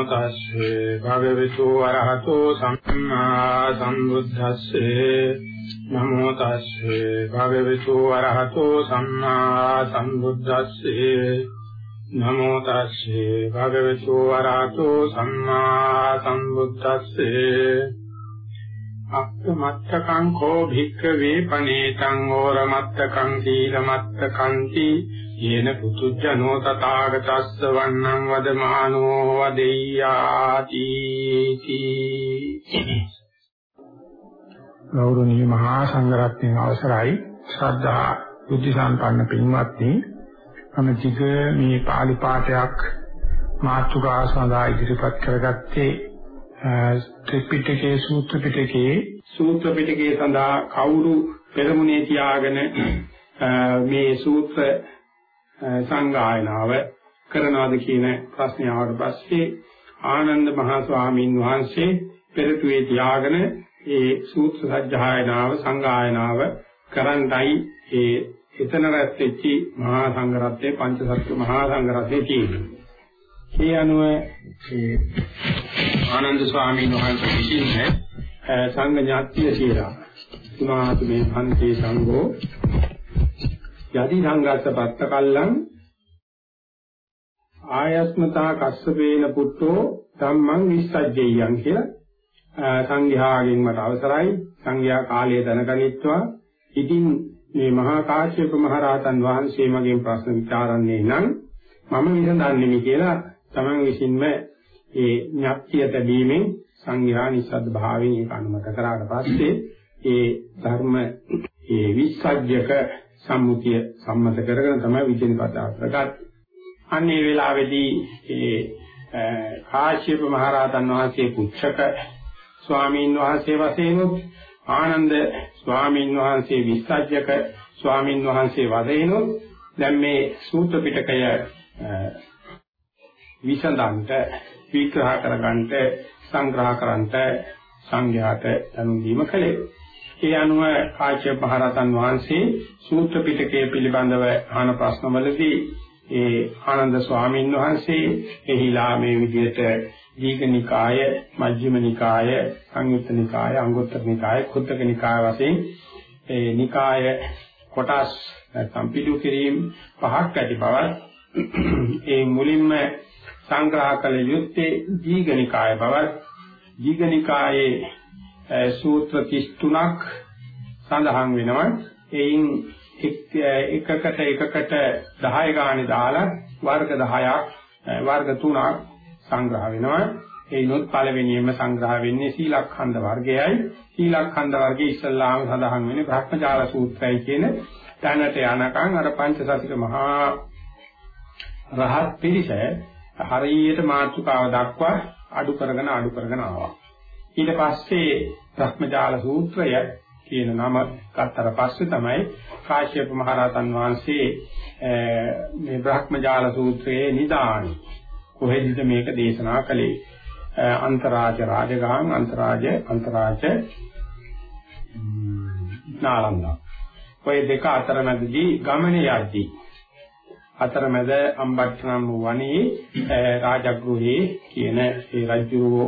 නමෝ තස්සේ භගවතු වරහතෝ සම්මා සම්බුද්දස්සේ නමෝ තස්සේ භගවතු වරහතෝ සම්මා සම්බුද්දස්සේ නමෝ තස්සේ භගවතු වරහතෝ සම්මා සම්බුද්දස්සේ අක්කමත්තකං කෝ භික්ඛවේ පනේතං ඕරමත්තකං සීලමත්තකං යේන පුතුජනෝ තථාගතස්ස වන්නං වදමානෝ වදෙය්‍යාති ගෞරවනීය මහා සංඝරත්නයේ අවසරයි. ශ්‍රද්ධා බුද්ධ සම්පන්න පින්වත්නි අමතික මේ පාලි පාඨයක් මාතෘකා සඳහා ඉදිරිපත් කරගත්තේ ත්‍රිපිටකයේ සූත්‍ර පිටකයේ. සූත්‍ර පිටකයේ සඳහා කවුරු පෙරමුණේ තියාගෙන මේ සූත්‍ර සංගායනාව කරනවාද කියන ප්‍රශ්නය ආවට පස්සේ ආනන්ද මහා ස්වාමීන් වහන්සේ පෙරටුවේ තියාගෙන ඒ සූත්‍ර සජ්ජායනාව සංගායනාව කරන්නයි ඒ එතන රැස් වෙච්ච මහා සංඝරත්නයේ පංචසත්තු මහා සංඝරත්නයේ තියෙන්නේ. ඒ අනුව ඒ ආනන්ද ස්වාමීන් වහන්සේ විසින් සංඝ ඥාතිය කියලා තුනාතු මේ පන්ති සංඝෝ යදි සංඝස්ස පත්ත කල්ලං ආයස්මතා කස්සපේන පුත්තෝ ධම්මං විස්සජ්ජයං කියලා සංඝයාගෙන් මට අවසරයි. සංඝයා කාලය දැනගනිත්වා. ඉතින් මේ මහා කාශ්‍යප මහ රහතන් වහන්සේ මගෙන් ප්‍රශ්න විචාරන්නේ නම් මම විසඳන්නේ කියලා තමන් විසින්ම ඒ ඥාත්‍ය තැබීමෙන් සංඝයා නිස්සද්ද භාවයෙන් ඒක අනුමත කරාට පස්සේ ඒ ධර්ම ඒ විස්සජ්ජක සම්මුතිය සම්මත කරගෙන තමයි විචිනපතා ප්‍රකාශ. අන්න ඒ වෙලාවේදී ඒ කාශ්‍යප මහ රහතන් වහන්සේ පුච්චක ස්වාමීන් වහන්සේ වශයෙන් ආනන්ද ස්වාමීන් වහන්සේ විස්සජ්ජක ස්වාමීන් වහන්සේ වදේනොත් දැන් මේ සූත්‍ර පිටකය විසඳන්ට විග්‍රහ කරගන්නට සංග්‍රහ කරන්නට සංඝයාට දනුම් දීම කලේ. ඒ අනුව කාශ්‍යප මහරහතන් වහන්සේ සූත්‍ර පිටකය පිළිබඳව අහන ප්‍රශ්නවලදී ඒ ආනන්ද ස්වාමීන් වහන්සේ එහිලා මේ විදිහට දීඝනිකාය, මජ්ක්‍ධිමනිකාය, සංයුත්තනිකාය, අංගුත්තරනිකාය, කුද්දකනිකාය වශයෙන් ඒ නිකාය කොටස් නැත්නම් පිටු කිරීම පහක් ඇති බවත් ඒ මුලින්ම සංග්‍රහ කළ යුත්තේ දීඝනිකාය බවත් දීඝනිකායේ සූත්‍ර 33ක් සඳහන් වෙනවා. එයින් එකකට එකකට 10 ගානේ දාලා වර්ග 10ක් වර්ග 3ක් සංග්‍රහ වෙනවා. එයිනොත් පළවෙනියෙන්ම සංග්‍රහ වෙන්නේ සීලඛණ්ඩ වර්ගයයි. සීලඛණ්ඩ වර්ගයේ ඉස්සල්ලාම සඳහන් වෙන්නේ බ්‍රහ්මජාල සූත්‍රයයි කියන තැනට යනකම් අර පංචසතික මහා රහත් පිරිස හරියට මාතෘකාව දක්වා අඩු කරගෙන අඩු කරගෙන ආවා. ඊට පස්සේ භ්‍රමජාල සූත්‍රය කියන නම ගත්තට පස්සේ තමයි කාශ්‍යප මහ රහතන් වහන්සේ මේ භ්‍රමජාල සූත්‍රයේ නිදානි. කොහෙද මේක දේශනා කළේ? අන්තරාජ රාජගහං අන්තරාජ අන්තරාජ නාලන්දා. ඔය දෙක අතරමැදදී ගමනේ යද්දී අතරමැද අම්බට්ටනම් වනේ රාජගෘහේ කියන ඒ රජුරෝ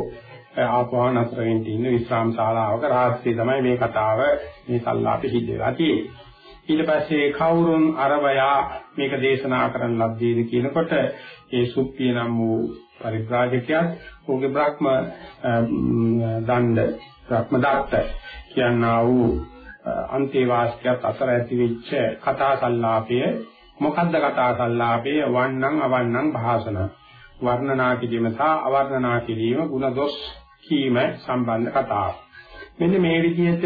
ආපහු නතර වෙන්න ඉන්න විශ්‍රාම ශාලාවක රාත්‍රියේ තමයි මේ කතාව. මේ සල්ලාපෙ සිද්ධ වෙලා තියෙන්නේ. ඊට පස්සේ කවුරුන් අරවයා මේක දේශනා කරන්න ලද්දේද කියනකොට ඒ සුප්පිය නම් වූ පරිබ්‍රාජකයන් ඔහුගේ බ්‍රහ්ම දණ්ඩ බ්‍රහ්ම දත්ත කියනා වූ අන්තේවාසිකයත් අතර ඇති වෙච්ච කතා සංලාපය මොකද්ද කතා සංලාපය වන්නම් අවන්නම් භාෂණ වර්ණනා කිරීම සහ අවර්ණනා කිරීම ಗುಣ දොස් කීම සම්බන්ධ කතාව මෙන්න මේ විදිහට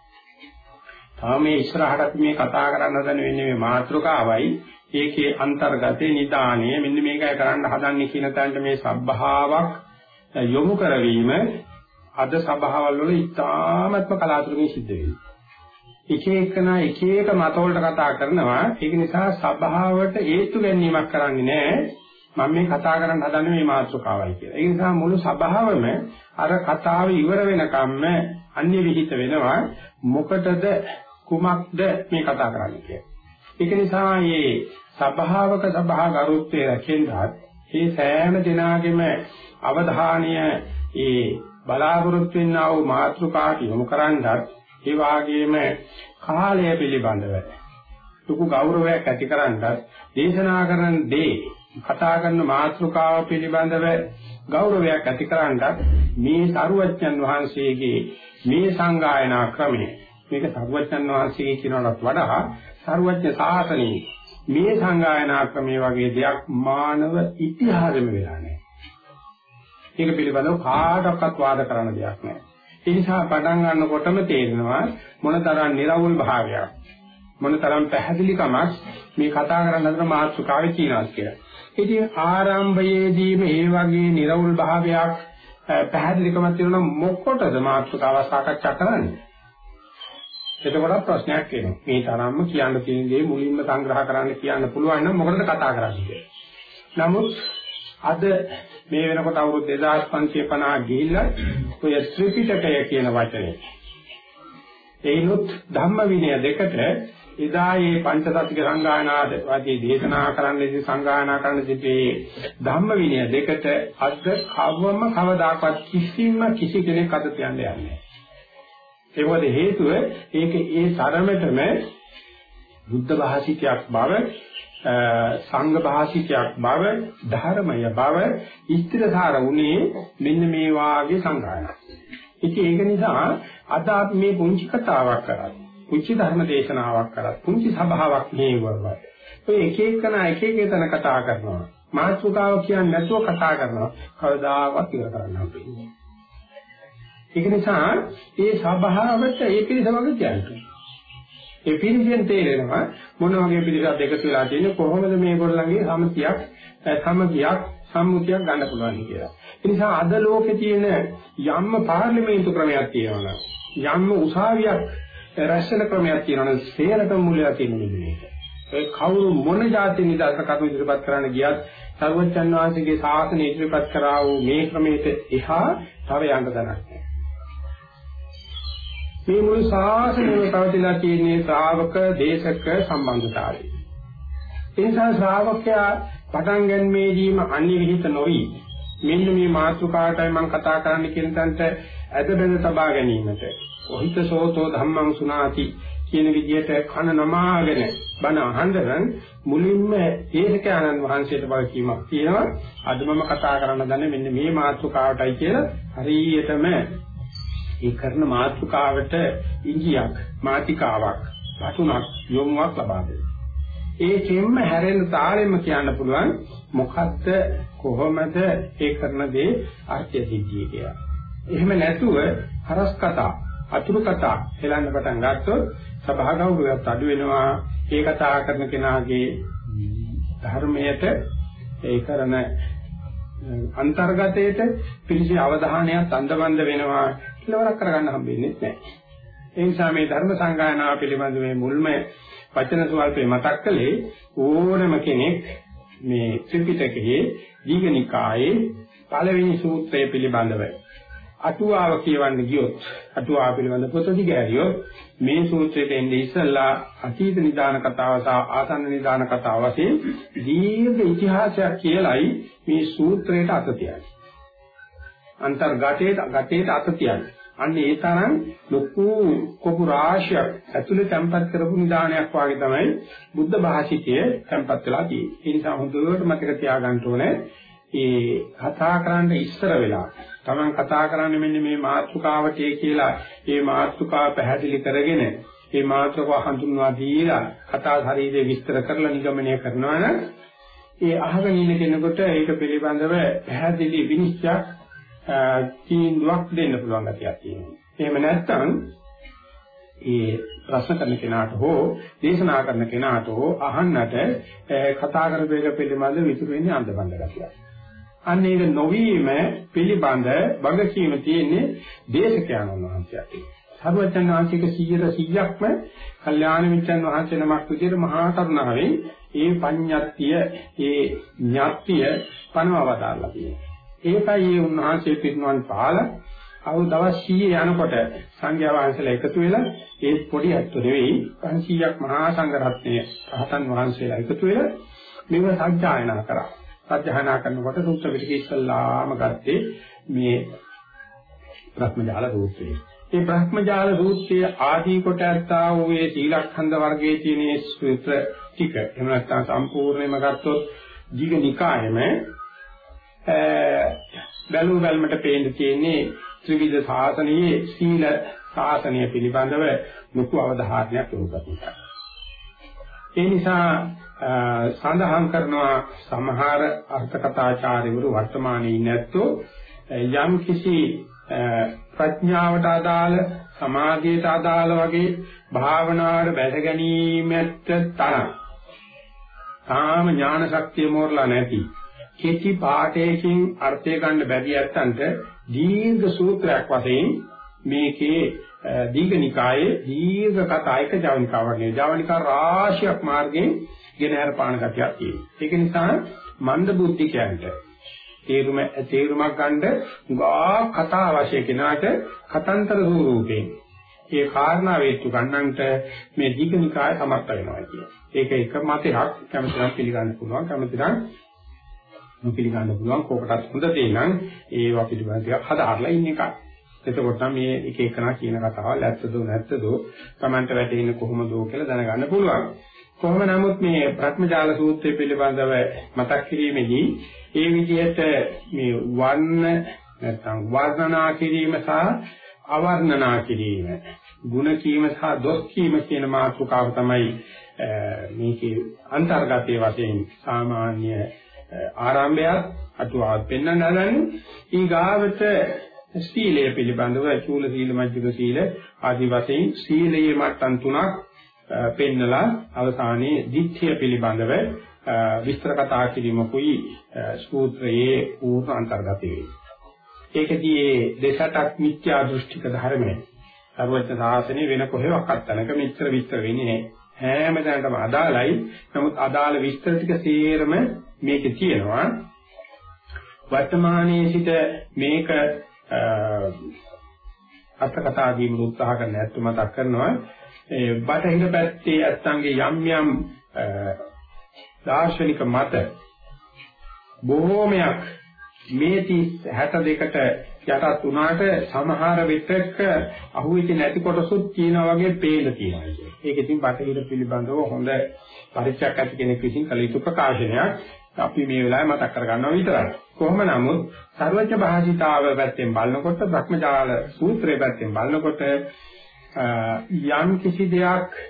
තාම මේ ඉස්සරහට මේ කතා කරන්න හදන වෙන්නේ මේ මාතෘකාවයි ඒකේ අන්තර්ගතේ නිදානය මෙන්න මේකයි කරන්න හදන්නේ කියන තැනට මේ සබ්භාවක් යොමු කරවීම අද සභාවල් වල ඉතාමත්ම කලාතුරකින් සිද්ධ වෙනවා. එක එකනා එක එක මතවලට කතා කරනවා ඒක නිසා සභාවට හේතු ගැනීමක් කරන්නේ නැහැ. මම මේ කතා කරන්න හදන්නේ මේ මාතෘකාවයි කියලා. ඒ නිසා මුළු සභාවම අර කතාව ඉවර වෙනකම්ම අන්‍ය විහිිත වෙනවා මොකටද කුමක්ද මේ කතා කරන්නේ කියලා. ඒක නිසා මේ සභාවක සභා ගරුත්වයේ රැකෙන්නත් මේ සෑම දිනාගෙම අවධානය ඒ බලාපොරොත්තු වෙනා වූ මාතෘකාට යොමු කරන්නත් ඒ වාගේම කාලය පිළිබඳව ලොකු ගෞරවයක් ඇති කරන්නත් දේශනා කරන දේ කතා කරන මාතෘකාව පිළිබඳව ගෞරවයක් ඇති කරන්නත් මේ සරුවච්චන් වහන්සේගේ මේ සංගායනා ක්‍රමය මේක සරුවච්චන් වහන්සේගේ කියනකට වඩා සරුවච්ච සාසනයේ මේ සංගායනා ක්‍රමයේ වගේ දෙයක් මානව ඉතිහාසෙම වෙලා නැහැ. ඒක පිළිබඳව කාටවත් වාද කරන්න දෙයක් නැහැ. ඒ නිසා පටන් ගන්නකොටම තේරෙනවා මොනතරම් निराවුල් භාවයක් මොනතරම් පැහැදිලිකමක් මේ කතා කරන්න හදන මාතෘකාවේ තියෙනවා කියලා. ඉතින් ආරම්භයේදීම මේ වගේ निराවුල් භාවයක් පැහැදිලිකමක් තියෙනවා මොකටද මාතෘකාව සාකච්ඡා කරන්නේ? එතකොට ප්‍රශ්නයක් එනවා. මේ තරම්ම කියන්න තියෙන දේ මුලින්ම සංග්‍රහ කරන්න කියන්න පුළුවන් නම් මොකටද කතා කරන්නේ නමුත් අද මේ වෙනකොට අවුරුදු 2550 ගිහිල්ලා ඔය ත්‍රිපිටකය කියන වචනේ එයිනුත් ධම්ම විනය දෙකට එදා මේ පංචසතික සංගායනාද වාදී දේශනා කරන්නදී සංගායනා කරන්න සිටේ ධම්ම විනය දෙකට අද කවම කවදාකවත් කිසිම කිසි කෙනෙක් අද තියන්නේ නැහැ. ඒ මොකද හේතුව ඒක ඒ තරමටම බුද්ධ භාෂිතයක් බව සංඝ භාෂිතයක් බව ධර්මය බව ඉස්තිරසාර වුණේ මෙන්න මේ වාගේ සංගායනා. ඉතින් ඒක නිසා අද අපි මේ පුංචි කතාවක් කරා. පුංචි ධර්ම දේශනාවක් කරා. පුංචි සභාවක් මේ වගේ. ඔය එක එකන එක එක තැන කතා කරනවා. මාතෘකාව කියන්නේ නැතුව කතා කරනවා. කවදාවත් ඉවර කරන්න හම්බෙන්නේ ඒක නිසා මේ සභාවට ඒ පිළිස වගේ කියන්නේ. ඒ පිළිසෙන් තේරෙනවා මොන වගේ පිළිසක් එකතු වෙලා තියෙන්නේ කොහොමද මේගොල්ලන්ගේ සමතියක් සමගියක් සම්මුතියක් ගන්න පුළුවන් කියලා. ඒ නිසා අද ලෝකේ තියෙන යම්ම පාර්ලිමේන්තු ක්‍රමයක් තියෙනවා යම්ම උසාවියක් රැස්සන ක්‍රමයක් තියෙනවා සේරට මුලලා තියෙන මේක. ඒ කවුරු මොන જાති නිදර්ශන කරු ඉදිරිපත් කරන්න ගියත් සර්වචන් වහන්සේගේ ශාසනය ඉදිරිපත් කරා වූ මේ ක්‍රමයට එහා තව යන්න දරක් මේ මුළු ශාසනයම පවතිලා තියෙන්නේ ශ්‍රාවක දේශක සම්බන්ධතාවය. ඒ නිසා ශ්‍රාවකයා පටන් ගැනීමේදීම අන්‍ය විහිිත නොවි මෙන්න මේ මාතෘකාටයි මම කතා කරන්න කියන තැනට ඇද බැඳ තබා ගැනීමට ඔහිත සෝතෝ ධම්මං සුනාති කියන විදිහට කන නමාගෙන බණ අහන්න මුලින්ම ඒකක ආනන්ද වහන්සේට බල කීමක් තියෙනවා අද මම කතා කරන්න දන්නේ මෙන්න මේ මාතෘකාවටයි කියලා හරියටම ඒ කරන මාතෘකාවට ඉංගියක් මාතිකාවක් වතුනක් යොමුවක් ලබා දෙනවා. ඒකෙන්ම හැරෙන තාලෙම කියන්න පුළුවන් මොකද්ද කොහොමද ඒ කරන දේ අර්ථය සිද්ධිය කියලා. එහෙම නැතුව හරස් කතා අතුරු කතා හෙලන්න පටන් ගත්තොත් සභා ගෞරවයත් අඩු වෙනවා. ඒ කතා කරන කෙනාගේ ධර්මයට ඒ කරන අන්තර්ගතයේට පිළිසි අවධානයත් අන්දබන්ද වෙනවා කෙලවරක් කරගන්න හම්බෙන්නේ නැහැ. ඒ නිසා මේ ධර්ම සංගායනාව පිළිබඳ මේ මුල්ම වචන සුවල්පේ මතක් කළේ ඕනම කෙනෙක් මේ ත්‍රිපිටකයේ දීඝනිකායේ පළවෙනි සූත්‍රය පිළිබඳව අටුවාව කියවන්න ගියොත් අටුවාව පිළිබඳ පොත දිගහැරියොත් මේ සූත්‍රයට එන්නේ ඉස්සල්ලා අතීත නිදාන කතාව සහ ආසන්න නිදාන කතාව වශයෙන් දීර්ඝ ඉතිහාසයක් කියලයි මේ සූත්‍රයට අත තියන්නේ. අන්තර්ගතයට ගතේට අත තියන්නේ. අන්න ඒ තරම් ලොකු කොපු රාශියක් ඇතුලේ තැම්පත් කරපු නිදානයක් වාගේ තමයි බුද්ධ භාෂිතයේ තැම්පත් වෙලා තියෙන්නේ. ඒ නිසා හොඳට මතක තියාගන්න ඕනේ ඒ කතා කරන්න ඉස්සර වෙලා Taman කතා කරන්නේ මෙන්න මේ මාතෘකාවටේ කියලා ඒ මාතෘකාව පැහැදිලි කරගෙන ඒ මාතෘකාව හඳුන්වා දීලා කතා ශරීරයේ විස්තර කරලා නිගමනය කරනවා නම් ඒ අහගෙන ඉන්න කෙනෙකුට ඒක පිළිබඳව පැහැදිලි විනිශ්චයක් තීන්දුවක් දෙන්න පුළුවන් ගැතියක් තියෙනවා. එහෙම නැත්නම් ඒ ප්‍රශ්න කරන කෙනාට හෝ දේශනා කරන කෙනාට හෝ අහන්නට කතා කරපු එක පිළිබඳ විතුරු වෙන්නේ අන්දබන්ද ගැතියක්. අන්න ඒක නොවීම පිළිබඳ වගකීම තියෙන්නේ දේශකයන්න් වහන්සේට. සර්වඥාන් වහන්සේක 100%ක්ම කල්යාණ මිත්‍රන් වහන්සේ නමක් විදිහට මහා කරුණාවෙන් ඒ පඤ්ඤත්තිය ඒ ඥාත්තිය පනවවදාලා තියෙනවා. ඒකයි මේ උන්වහන්සේ පිරිනුවන් පාල අවු දවස් 100 යනකොට සංඝයා වහන්සේලා එකතු වෙලා ඒ පොඩි අත්තු නෙවෙයි 500ක් මහා සංඝ රත්නයේ රහතන් වහන්සේලා එකතු වෙලා මේව සත්‍යයනා කරා. සත්‍යයනා කරනකොට සූත්‍ර පිටකේ ඉස්සල්ලාම ගත්තේ මේ බ්‍රහ්මජාල සූත්‍රය. මේ බ්‍රහ්මජාල සූත්‍රයේ ආදී කොට ඇත්තා වූ මේ සීලඛණ්ඩ වර්ගයේ තියෙන සූත්‍ර ටික එහෙම නැත්නම් සම්පූර්ණයෙන්ම ගත්තොත් දීඝනිකායෙම බැලු බැලමට පේන්න තියෙන්නේ ත්‍රිවිධ ශාසනයේ සීල ශාසනය පිළිබඳව ලොකු අවධාරණයක් යොමු කරනවා. ඒ නිසා සඳහන් කරනවා සමහර අර්ථකථාචාර්යවරු වර්තමානයේ නැත්තෝ යම් කිසි ප්‍රඥාවට අදාළ සමාධියට අදාළ වගේ භාවනාවට බැස ගැනීමට තරම් තාම ඥාන ශක්තිය මෝරලා නැති කෙටි පාඨයකින් අර්ථය ගන්න බැරි ඇත්තන්ට දීර්ඝ සූත්‍රයක් වශයෙන් මේකේ දීඝනිකායේ දීර්ඝ කතායක ජවනිකා වගේ ජවනිකා රාශියක් මාර්ගයෙන් ගෙන හර පාන කතියක් තියෙනවා. ඒක නිසා මන්ද බුද්ධිකයන්ට තේරුම තේරුමක් ගන්න ගා කතා අවශ්‍ය කෙනාට කතන්තර ස්වරූපයෙන් ඒ කාරණා වේතු ගන්නන්ට මේ දීඝනිකාය සමර්ථ වෙනවා කියන්නේ. ඒක එක මතයක් කැමතිනම් පිළිගන්න පුළුවන් කැමතිනම් නොපිළිගන්න පුළුවන් කෝකටත් හොඳ දේ නම් ඒව පිළිබඳව ටිකක් හදාarලා ඉන්න එකයි. එතකොට මේ එක එකනා කියන කතාවල් ඇත්තද නැත්තද Tamanට වැටෙන්නේ කොහොමද කියලා දැනගන්න පුළුවන්. කොහොම නමුත් මේ ප්‍රඥාජාල සූත්‍රය පිළිබඳව මතක් කිරීමේදී ඒ විදිහට මේ වර්ණ නැත්නම් වර්ණනා කිරීම සහ අවර්ණනා කිරීම ಗುಣ කීම සහ දොස් කීම කියන මාතෘකාව තමයි මේකේ අන්තර්ගතයේ වශයෙන් සාමාන්‍ය ආරම්භයක් අතුවාත් පෙන්වන්න හදන්නේ ඊගාවට සීලය පිළිබඳව චූල සීල මජ්ජික සීල ආදි වශයෙන් සීලයේ මට්ටම් තුනක් පෙන්නලා අවසානයේ දිට්ඨිය පිළිබඳව විස්තර කතා කිරීමකුයි සූත්‍රයේ පූර්ණ අන්තර්ගත වේ. ඒකදී දෙසටක් මිත්‍යා දෘෂ්ටික ධර්මයි. සර්වඥ සාසනේ වෙන කොහෙවත් තැනක මිත්‍ර විස්තර වෙන්නේ නැහැ. හැම තැනකම අදාළයි. නමුත් අදාළ විස්තර ටික සේරම මේකේ තියෙනවා. වර්තමානයේ සිට මේක අර්ථකථා දීම උත්සාහ කරන ඇත්ත මතක් කරනවා. ඒ බටහිර පැත්තේ ඇත්තන්ගේ යම් යම් දාර්ශනික මත බොහෝමයක් මේටි 62කට යටත් වුණාට සමහර විටක අහුවෙච්ච නැති කොටසුත් කියනවා වගේ පේන තියෙනවා. ඒක ඉතින් බටහිර පිළිබඳව හොඳ පරිචයක් ඇති කෙනෙක් විසින් කළ යුතු ප්‍රකාශනයක්. අපි මේ වෙලාවේ මතක් කරගන්නවා විතරයි. කොහොම නමුත් සර්වඥ භාෂිතාව පැත්තෙන් බලනකොට භ්‍රමජාල සූත්‍රයේ පැත්තෙන් බලනකොට යම් කිසි දෙයක්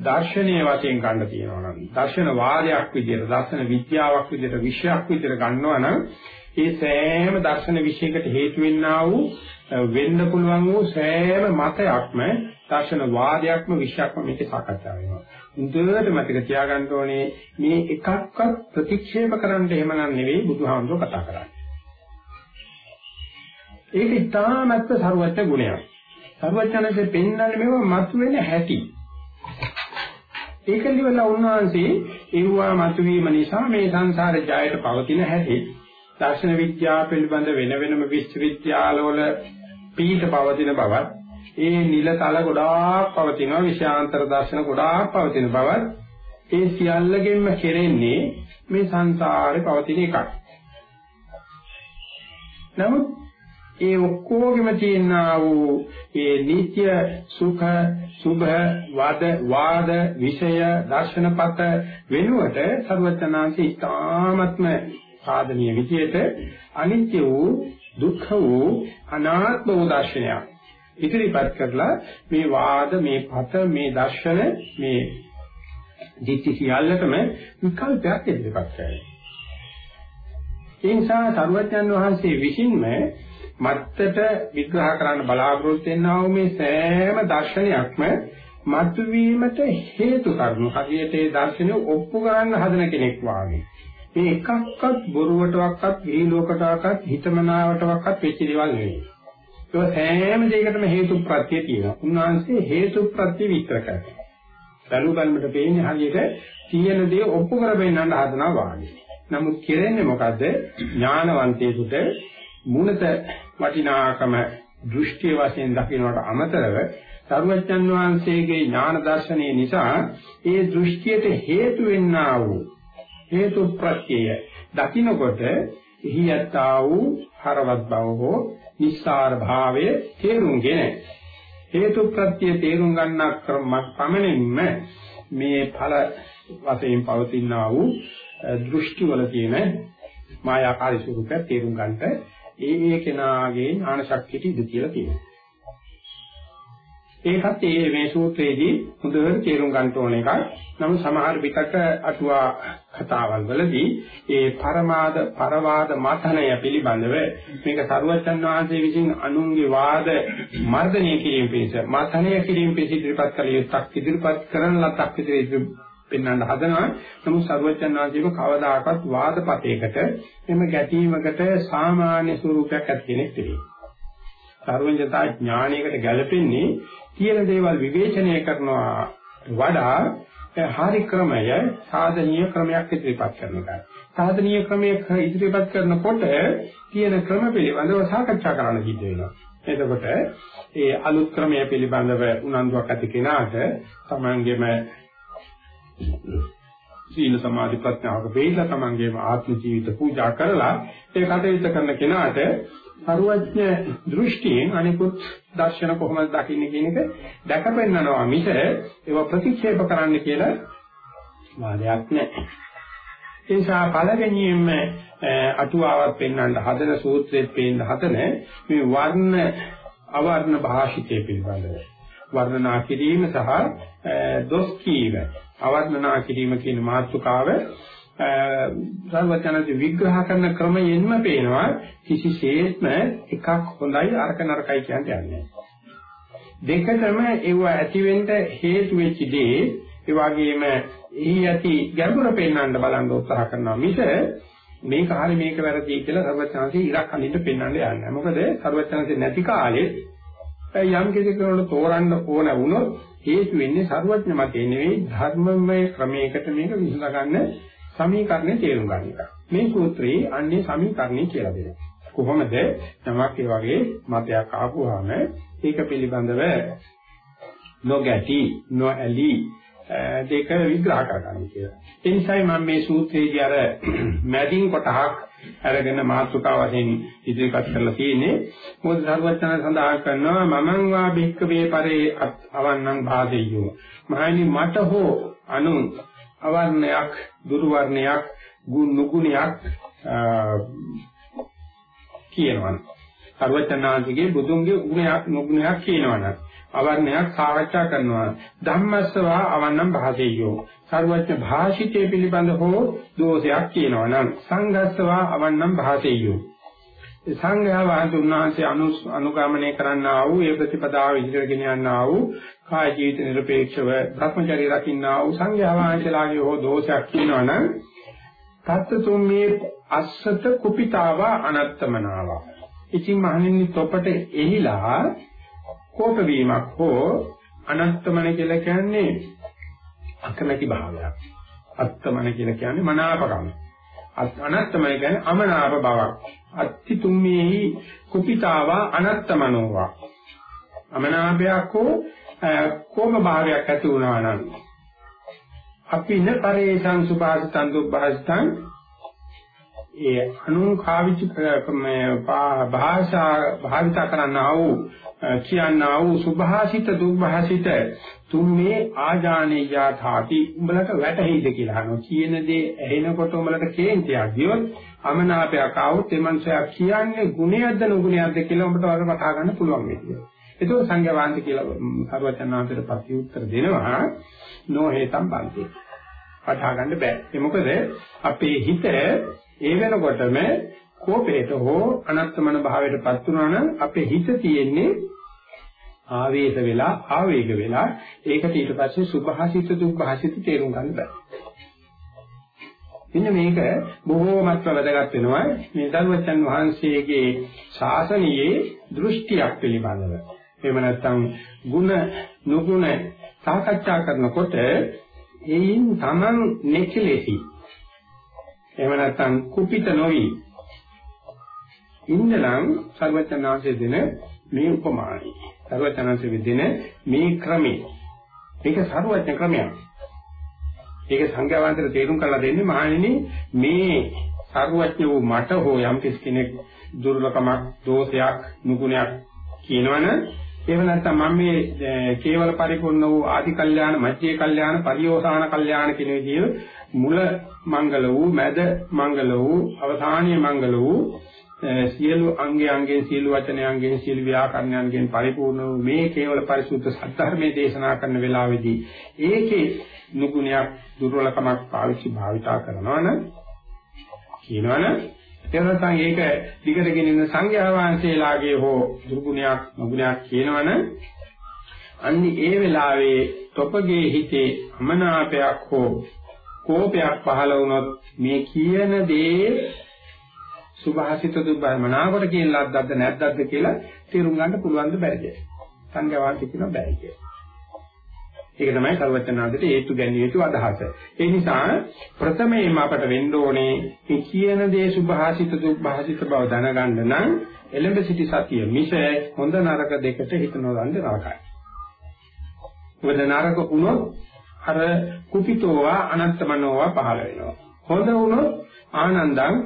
දර්ශනීය වශයෙන් ගන්න තියෙනවා නම් දර්ශන වාදයක් විදිහට දර්ශන විද්‍යාවක් විදිහට විෂයක් විදිහට ගන්නවා නම් ඒ සෑම දර්ශන විෂයකට හේතු වෙන්නා වූ වෙන්න පුළුවන් වූ සෑම මතයක්ම දර්ශන වාදයක්ම විෂයක්ම මේකේ සාකච්ඡා වෙනවා. මුදුවට මතක තියාගන්න ඕනේ මේ එකක්වත් ප්‍රතික්ෂේප කරන්න එහෙම නම් නෙවෙයි බුදුහාමුදුරුවෝ කතා කරන්නේ. ඒක ඉතාමත්ම සරුවච්ච ගුණයක්. සරුවච්චනසේ පෙන්වන්නේ මේව මතුවෙන හැටි. ඒකලි වල උන්වහන්සේ ඒවා මතුවීම නිසා මේ සංසාරේ ජයයට පවතින හැටි දර්ශන විද්‍යාව පිළිබඳ වෙන වෙනම විශ්වවිද්‍යාලවල පීඨ පවතින බවත් ඒ නිලතල ගොඩාක් පවතිනවා විෂයාන්තර දර්ශන ගොඩාක් පවතින බවත් ඒ සියල්ලගෙන්ම කෙරෙන්නේ මේ සංසාරේ පවතින එකක්. නමුත් ඒ ඔක්කොගෙම තියෙනා වූ ඒ නීත්‍ය සුඛ සුභ වාද වාද විෂය දර්ශනපත වෙනුවට සර්වඥාන්සේ ඉතාමත්ම සාධනීය විදියට අනිත්‍ය වූ දුක්ඛ වූ අනාත්ම වූ දර්ශනයක් ඉදිරිපත් කරලා මේ වාද මේ පත මේ දර්ශන මේ දිට්ඨි සියල්ලටම විකල්පයක් ඉදිරිපත් කරනවා. ඒ නිසා සර්වඥන් වහන්සේ විසින්ම මත්තට විග්‍රහ කරන්න බලාපොරොත්තු වෙනා වූ මේ සෑම දර්ශනයක්ම මතුවීමට හේතු කරුණු. හදියට ඒ දර්ශනය ඔප්පු කරන්න හදන කෙනෙක් වාගේ. මේ එකක්වත් බොරුවටවත් විහිළුවකටවත් හිතමනාවටවත් වෙච්ච දේවල් නෙවෙයි. ඒක සෑම දෙයකටම හේතු ප්‍රත්‍ය තියෙනවා. උන්වහන්සේ හේතු ප්‍රත්‍ය විස්තර කරනවා. බැලු බැලමට පේන්නේ හරියට තියෙන දේ ඔප්පු කර බෙන්නන්න හදනවා වාගේ. නමුත් කෙරෙන්නේ මොකද්ද? ඥානවන්තයෙකුට මුණත වටිනාකම දෘෂ්ටි වශයෙන් දකින්නට අමතරව සර්වඥන් වහන්සේගේ ඥාන දර්ශනය නිසා ඒ දෘෂ්ටියට හේතු වෙන්නා වූ හේතු ප්‍රත්‍යය දකින්නකොට එහි යත්තා වූ හරවත් බව හෝ නිස්සාර භාවය තේරුම්ගෙන හේතු ප්‍රත්‍ය තේරුම් ගන්නා ක්‍රම පමණින්ම මේ ඵල වශයෙන් පවතිනා වූ දෘෂ්ටි වල තියෙන මායාකාරී ස්වરૂපය තේරුම් ගන්නට ඒ ඒ කෙනාගේ ඥාන ශක්තියට ඉඳ කියලා තියෙනවා. ඒකත් ඒ මේ සූත්‍රයේදී හොඳට තේරුම් ගන්න ඕන එකක්. නමුත් සමහර විකට අටුවා කතාවල් වලදී ඒ පරමාද පරවාද මතනය පිළිබඳව මේක සරුවචන් වහන්සේ විසින් අනුන්ගේ වාද මර්ධනය කිරීම පිණිස මතනය කිරීම පිණිස ඉදිරිපත් කළ යුත්තක් ඉදිරිපත් කරන ලතක් විදිහට පෙන්වන්න හදනවා. නමුත් සරුවචන් වහන්සේම කවදාකවත් වාදපතේකට එම ගැටීමකට සාමාන්‍ය ස්වරූපයක් ඇති කෙනෙක් නෙවෙයි. සර්වඥතා ඥානයකට ගැලපෙන්නේ කියන දේවල් විවේචනය කරනවා වඩා හරි ක්‍රමය සාධනීය ක්‍රමයක් ඉදිරිපත් කරන එකයි. සාධනීය ක්‍රමයක් ඉදිරිපත් කරනකොට තියෙන ක්‍රම පිළිබඳව සාකච්ඡා කරන්න සිද්ධ වෙනවා. එතකොට ඒ අලුත් ක්‍රමය පිළිබඳව උනන්දුවක් ඇති කෙනාට තමන්ගේම සීල සමාධි ප්‍රඥාවක වේලා තමන්ගේම ආත්ම ජීවිත පූජා කරලා ඒ කටයුතු කරන කෙනාට සරුවඥ දෘෂ්ටියෙන් අනිකුත් දර්ශන කොහොමද දකින්නේ කියන එක දැක පෙන්නනවා මිස ඒව ප්‍රතික්ෂේප කරන්න කියලා වාදයක් නැහැ. ඒ නිසා පළවෙනියෙන්ම අටුවාවක් පෙන්වන්න හදන සූත්‍රයේ පෙන්න හදන මේ වර්ණ අවර්ණ භාෂිතය පිළිබඳව වර්ණනා කිරීම සහ දොස් කීම අවර්ණනා කිරීම කියන මාතෘකාව සර්වඥාන්සේ විග්‍රහ කරන ක්‍රමයෙන්ම පේනවා කිසිසේත්ම එකක් හොඳයි අරක නරකයි කියන්නේ දෙකටම ඒව ඇතිවෙන්න හේතු වෙච්ච දේ ඒ වගේම එහි ඇති ගැඹුර පෙන්වන්න බලන්න උත්සාහ කරනවා මිස මේක හරි මේක වැරදි කියලා සර්වඥාන්සේ ඉරක් අනින්න පෙන්වන්න යන්නේ මොකද සර්වඥාන්සේ නැති කාලේ යම් කෙනෙකුට තෝරන්න ඕන වුණොත් හේතු වෙන්නේ සර්වඥ මතේ නෙවෙයි ධර්මමය ක්‍රමයකට මේක විසඳ ගන්න සමීකරණය තේරුම් ගන්න එක. මේ සූත්‍රයේ අන්නේ සමීකරණය කියලා දෙනවා. කොහොමද නමක් ඒ වගේ මතයක් ආපුවාම ඒක පිළිබඳව නොගැටි නොඇලි දෙක විග්‍රහ කරගන්න කියලා. ඒ නිසායි මම මේ සූත්‍රයේදී අර මැදින් කොටහක් අරගෙන මාතෘකාව වශයෙන් ඉදිරිපත් කරලා තියෙන්නේ. මොකද සර්වඥයන් සඳහන් කරනවා මමං වා භික්කවේ පරේ අවන්නං භාදෙය්‍යෝ. මහණනි මට හෝ අනුන් අවර්ණයක් දුර්වර්ණයක් නුගුණයක් කියනවනේ. සර්වචනාංශිකේ බුදුන්ගේ ගුණයක් නුගුණයක් කියනවනේ. අවර්ණයක් සාකච්ඡා කරනවා. ධම්මස්සවා අවන්නම් භාසෙය්‍යෝ. සර්වඥ භාෂිතේ පිළිබඳ හෝ දෝෂයක් කියනවනම් සංඝස්සවා අවන්නම් භාසෙය්‍යෝ. සංඝයා වහන්සේ උන්වහන්සේ අනුගමනය කරන්නා වූ ඒ ප්‍රතිපදාව ඉදිරියට ගෙන යන්නා වූ කාය ජීවිත නිර්පේක්ෂව භ්‍රමචර්ය රකින්නා වූ සංඝයා වහන්සේලාගේ හෝ දෝෂයක් කියනවනම් තත්තුම්මේ අස්සත කුපිතාව අනත්තමනාව. ඉතින් මහණෙනි තොපට එහිලා කෝප වීමක් හෝ අනත්තමන කියලා කියන්නේ අකමැති භාවයක්. අත්තමන කියලා කියන්නේ මනාපකම. අනත්තමන කියන්නේ අමනාප බවක්. අත්ති තුම්මේහි කුපිතාව අනත්තමනෝවා. අමනාපයක් හෝ කෝප භාවයක් ඇති වුණා නම්? අපි න පරේසං සුභාසිතං දුබ්බහසිතං ඒ අනුකාවිච භාෂා භාවිත කරන්නා වූ කියන්නා වූ සුභාසිත දුභාසිත තුම්මේ ආජානීයා thාති උඹලට වැටහෙයිද කියලා අහනවා. කියන දේ ඇහෙනකොට උඹලට කේන්තියක් ගියොත් අමනාපයක් ආවොත් ඒ මනුස්සයා කියන්නේ ගුණයක්ද නුගුණයක්ද කියලා උඹට වර වටහා ගන්න පුළුවන් වෙන්නේ. ඒක සංඝ වාන්ති කියලා සර්වචනාන්තයට ප්‍රතිඋත්තර දෙනවා නොහේතම් බන්ති. වටහා ගන්න බෑ. ඒ මොකද අපේ හිත ඒ වෙනකොටම කෝපයට හෝ අනත්තමන භාවයටපත් වුණා නම් අපේ හිත තියෙන්නේ ආවේශ වෙලා ආවේග වෙලා ඒකට ඊට පස්සේ සුභාසිත දුභාසිත තේරුම් ගන්න බෑ. ඉන්න මේක බොහෝමත්ම වැදගත් වෙනවා මේ දරුවචන් වහන්සේගේ ශාසනයේ දෘෂ්ටියක් පිළිබඳව. එහෙම නැත්නම් ಗುಣ නුගුණ සාකච්ඡා කරනකොට එයින් Taman නෙකලෙසි. එහෙම නැත්නම් කුපිත නොවි ඉන්නනම් සර්වචනාංශයේ දෙන මේ උපමානයි. සර්වචනාංශයේ දෙන මේ ක්‍රමේ. මේක සර්වඥ ක්‍රමයක්. ඒක සංඝයාවන්තර තේරුම් කරලා දෙන්නේ මහණෙනි මේ සර්වඥ වූ මට හෝ යම් කෙනෙක් දුර්ලභමක් දෝෂයක් නුගුණයක් කියනවනම් එහෙම නැත්නම් මම මේ කේවල පරිපූර්ණ වූ ආදි කල්යාණ මධ්‍ය කල්යාණ පරිෝසాన කල්යාණ කියන විදිහ මුල මංගල වූ මැද මංගල වූ අවසානීය මංගල වූ සියලු අංගයන්ගෙන් සියලු වචනයන්ගෙන් සියලු ව්‍යාකරණයන්ගෙන් පරිපූර්ණ වූ මේ කේවල පරිසුද්ධ සත්‍යධර්මයේ දේශනා කරන වෙලාවේදී ඒකේ නුගුණයක් දුර්වලකමක් පාවිච්චි භාවිතා කරනවනම් කියනවනම් එතනසන් ඒක දිගට ගෙනින්න සංඝයා වහන්සේලාගේ හෝ දුර්ගුණයක් නුගුණයක් කියනවනම් අන්නේ ඒ වෙලාවේ තොපගේ හිතේ අමනාපයක් හෝ කෝපයක් පහළ වුණොත් මේ කියන දේ සුභාසිත දුබ්බමනාවට කියන ලද්දක්ද නැද්දක්ද කියලා තේරුම් ගන්න පුළුවන් ද බැරිද? සංඝයා වහන්සේ කියන බැරි කියලා. ඒක තමයි සර්වචනාන්දට හේතු ගැනීම යුතු අදහස. ඒ නිසා ප්‍රථමයෙන්ම අපට වෙන්න ඕනේ මේ කියන දේ සුභාසිත දුභාසිත බව දැනගන්න නම් එළඹ සිටි සතිය මිස හොඳ නරක දෙකට හිත නොදන්න නරකයි. මොකද නරක වුණොත් අර කුපිතෝවා අනත්තමනෝවා පහළ වෙනවා. හොඳ වුණොත් ආනන්දං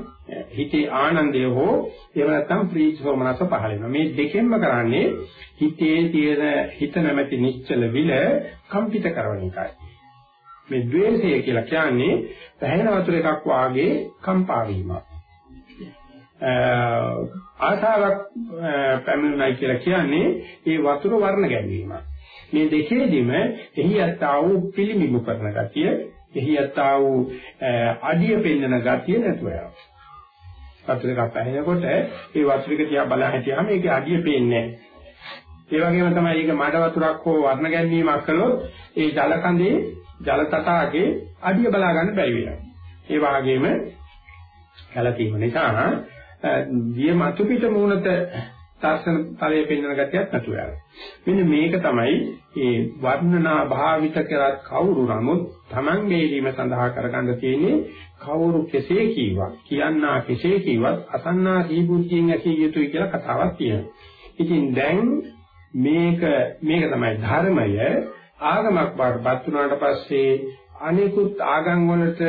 හිතේ ආනන්දය හෝ එහෙම නැත්නම් ප්‍රීති සෝමනස පහළ වෙනවා. මේ දෙකෙන්ම කරන්නේ හිතේ තියෙන හිත නැමැති නිශ්චල විල කම්පිත කරන එකයි. මේ ද්වේෂය කියලා කියන්නේ පැහැෙන වතුර එකක් වාගේ කම්පා වීමක්. ආසාවක් පැමිණුණයි කියලා කියන්නේ ඒ වතුර වර්ණ ගැනීමක්. මේ දෙකේදීම එහි යත්තා වූ පිළිමිමු කරන ගතිය, එහි යත්තා වූ අඩිය පෙන්වන ගතිය නැතුව යනවා. වතුර එකක් පැහැෙනකොට ඒ වතුර එක තියා බලා හිටියාම ඒකේ අඩිය පේන්නේ නැහැ. ඒ වගේම තමයි ඒක මඩ වතුරක් හෝ වර්ණ ගැනීමක් කළොත් ඒ ජල කඳේ ජල තටාකේ අඩිය බලා ගන්න බැරි වෙනවා. ඒ වගේම කලකීම නිසා දිය මතු පිට මූණත දර්ශන තලයේ පෙන්වන ගතියක් නැතුව යනවා. මෙන්න මේක තමයි ඒ වර්ණනා භාවිත කරත් කවුරු නමුත් Taman මේදීම සඳහා කරගන්න තියෙන්නේ කවුරු කෙසේ කීවත් කියන්නා කෙසේ කීවත් අසන්නා සීබුද්ධියෙන් ඇසිය යුතුයි කියලා කතාවක් තියෙනවා. ඉතින් දැන් මේක මේක තමයි ධර්මය ආගමක් බාටපත් වුණාට පස්සේ අනිකුත් ආගම් වලට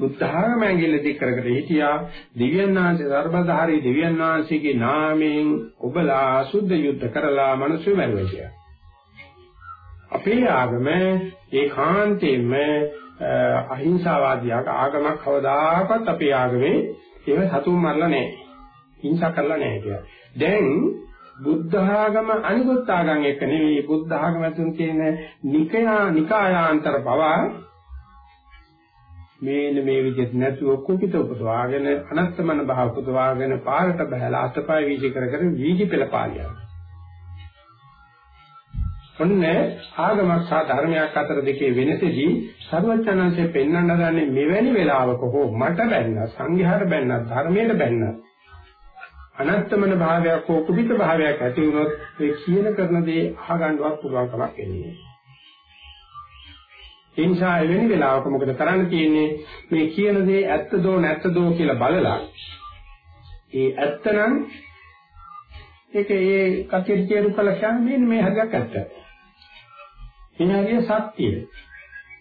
බුද්ධ ආගම ඇඟිල්ල දික් කරකට හිටියා දිව්‍යන් වහන්සේ සර්බධාරී දිව්‍යන් වහන්සේගේ නාමයෙන් ඔබලා සුද්ධ යුද්ධ කරලා මිනිස්සු මැරුවා කියලා. අපේ ආගම ඒකාන්තයෙන්ම අහිංසාවාදී ආගමක් කවදාකවත් අපේ ආගමේ ඒව සතුන් මරලා නැහැ. හිංසා කරලා නැහැ කියලා. දැන් බුද්ධ ආගම අනිකුත් ආගම් එක නෙවෙයි බුද්ධ ආගම තුන් තියෙන නිකයා නිකායාන්තර පවා මේන මේ විදිහට නැතුව කුපිත උපදවාගෙන අනත්තමන භාව උපදවාගෙන පාරට බහැලා අතපය වීසි කර කර වීදි පෙළ පාලියක්. ඔන්න ආගමක් සහ ධර්මයක් අතර දෙකේ වෙනසදී සර්වඥාන්සේ පෙන්වන්න දන්නේ මෙවැනි වෙලාවක හෝ මට බැන්න සංඝයාට බැන්න ධර්මයට බැන්න අනත්තමන භාවයක් හෝ කුපිත භාවයක් ඇති වුණොත් ඒ කියන කරන දේ අහගන්නවත් පුළුවන් කමක් එන්නේ ඒ නිසා එවැනි වෙලාවක මොකද කරන්න තියෙන්නේ මේ කියන දේ ඇත්තදෝ නැත්තදෝ කියලා බලලා ඒ ඇත්තනම් ඒක ඒ කටියට කියරු කළ කියන්නේ මේ හරියක් ඇත්ත. එනගේ සත්‍යය.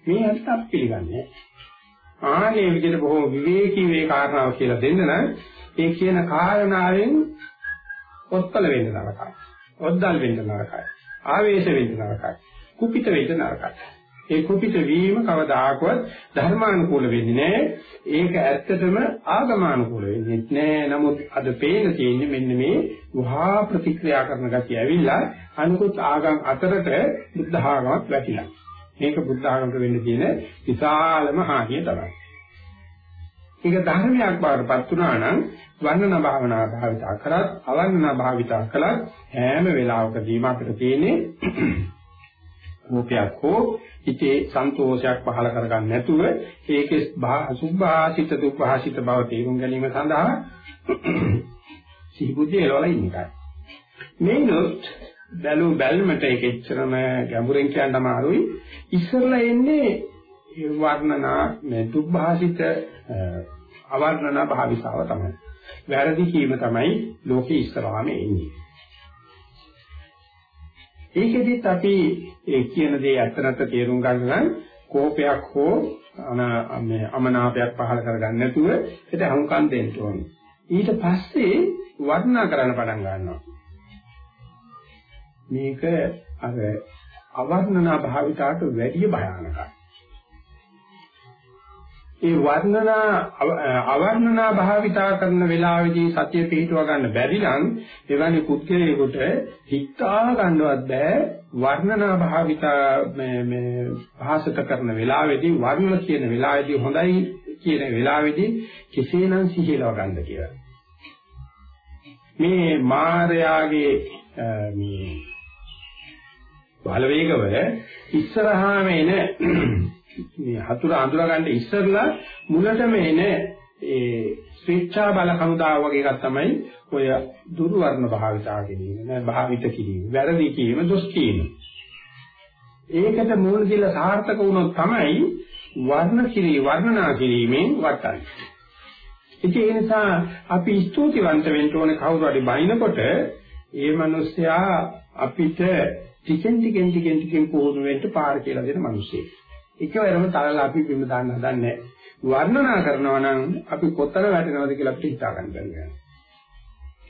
මේ හරියට අපි පිළිගන්නේ. ආනේ විදිහට බොහොම විවේකී වේ කාරණාව කියලා දෙන්න නම් ඒ කියන කාරණාවෙන් ඔත්තල වෙන්න නරකයි. ඔද්දල් වෙන්න නරකයි. ආවේශ වෙන්න නරකයි. කුපිත වෙන්න නරකයි. ඒ කුපිත වීම කවදාකවත් ධර්මානුකූල වෙන්නේ නැහැ. ඒක ඇත්තටම ආගමානුකූල වෙන්නේ නැහැ. නමුත් අද පේන තියෙන්නේ මෙන්න මේ වහා ප්‍රතික්‍රියා කරන ගතිය ඇවිල්ලා අනිකුත් ආගම් අතරට බුද්ධ ආගමක් වැටිලා. මේක බුද්ධ ආගමක වෙන්න තියෙන විශාලම හානිය තමයි. ඒක ධර්මයක් බවටපත් වුණා නම් වර්ණන භාවනා භාවිතා කරත් අවර්ණන භාවිතා කළත් හැම වෙලාවකදීම අපිට තියෙන්නේ රූපයක් හෝ හිතේ සන්තෝෂයක් පහළ කරගන්න නැතුව ඒකේ සුභාසිත දුභාසිත බව තේරුම් ගැනීම සඳහා සිහිබුද්ධිය එළවලා ඉන්න එකයි. මේනොත් බැලු බැල්මට ඒක එච්චරම ගැඹුරෙන් කියන්න අමාරුයි. ඉස්සරලා එන්නේ වර්ණනා මේ දුභාසිත අවර්ණනා භාවිතාව තමයි. වැරදි කීම තමයි ලෝකේ ඉස්සරහාම එන්නේ. ඒකෙදිත් අපි ඒ කියන දේ අත්‍තරත් තේරුම් ගන්න නම් කෝපයක් හෝ මේ අමනාපයක් පහල කරගන්න නැතුව ඒක අහුම්කම් දෙන්න ඕනේ. ඊට පස්සේ වර්ණනා කරන්න පටන් ගන්නවා. මේක අර අවර්ණනා භාවිතාවට වැඩිය භයානකයි. ඒ වර්ණනා අවර්ණනා භාවිතා කරන වෙලාවේදී සතිය පිටව ගන්න බැරි නම් එවැනි පුද්ගලයෙකුට හිතා ගන්නවත් බෑ වර්ණනා භාවිතා මේ මේ භාෂිත කරන වෙලාවේදී වර්ණ කියන වෙලාවේදී හොඳයි කියන වෙලාවේදී කෙසේනම් සිහිලව ගන්න කියලා. මේ මායාගේ මේ බලවේගවල ඉස්සරහාම එන මේ හතුර අඳුර ගන්න ඉස්සරලා මුලටම එන ඒ ස්වේච්ඡා බල කමුදාව වගේ එකක් තමයි ඔය දුර්වර්ණ භාවිතා කිරීම නෑ භාවිත කිරීම වැරදි කිරීම දොස් කිරීම ඒකට මූල දිල සාර්ථක වුණොත් තමයි වර්ණ කිරී වර්ණනා කිරීමෙන් වටන්නේ ඒ නිසා අපි ස්තුතිවන්ත වෙන්න ඕනේ කවුරු හරි බයිනකොට ඒ මිනිස්සයා අපිට ටිකෙන් ටිකෙන් ටිකෙන් ටිකෙන් පුහුණු වෙන්න පාර කියලා දෙන මිනිස්සෙක්. එකවරම තලලා අපි බිම දාන්න හදන්නේ වර්ණනා කරනවා නම් අපි කොතන වැටෙනවද කියලා අපිට හිතා ගන්න බැහැ.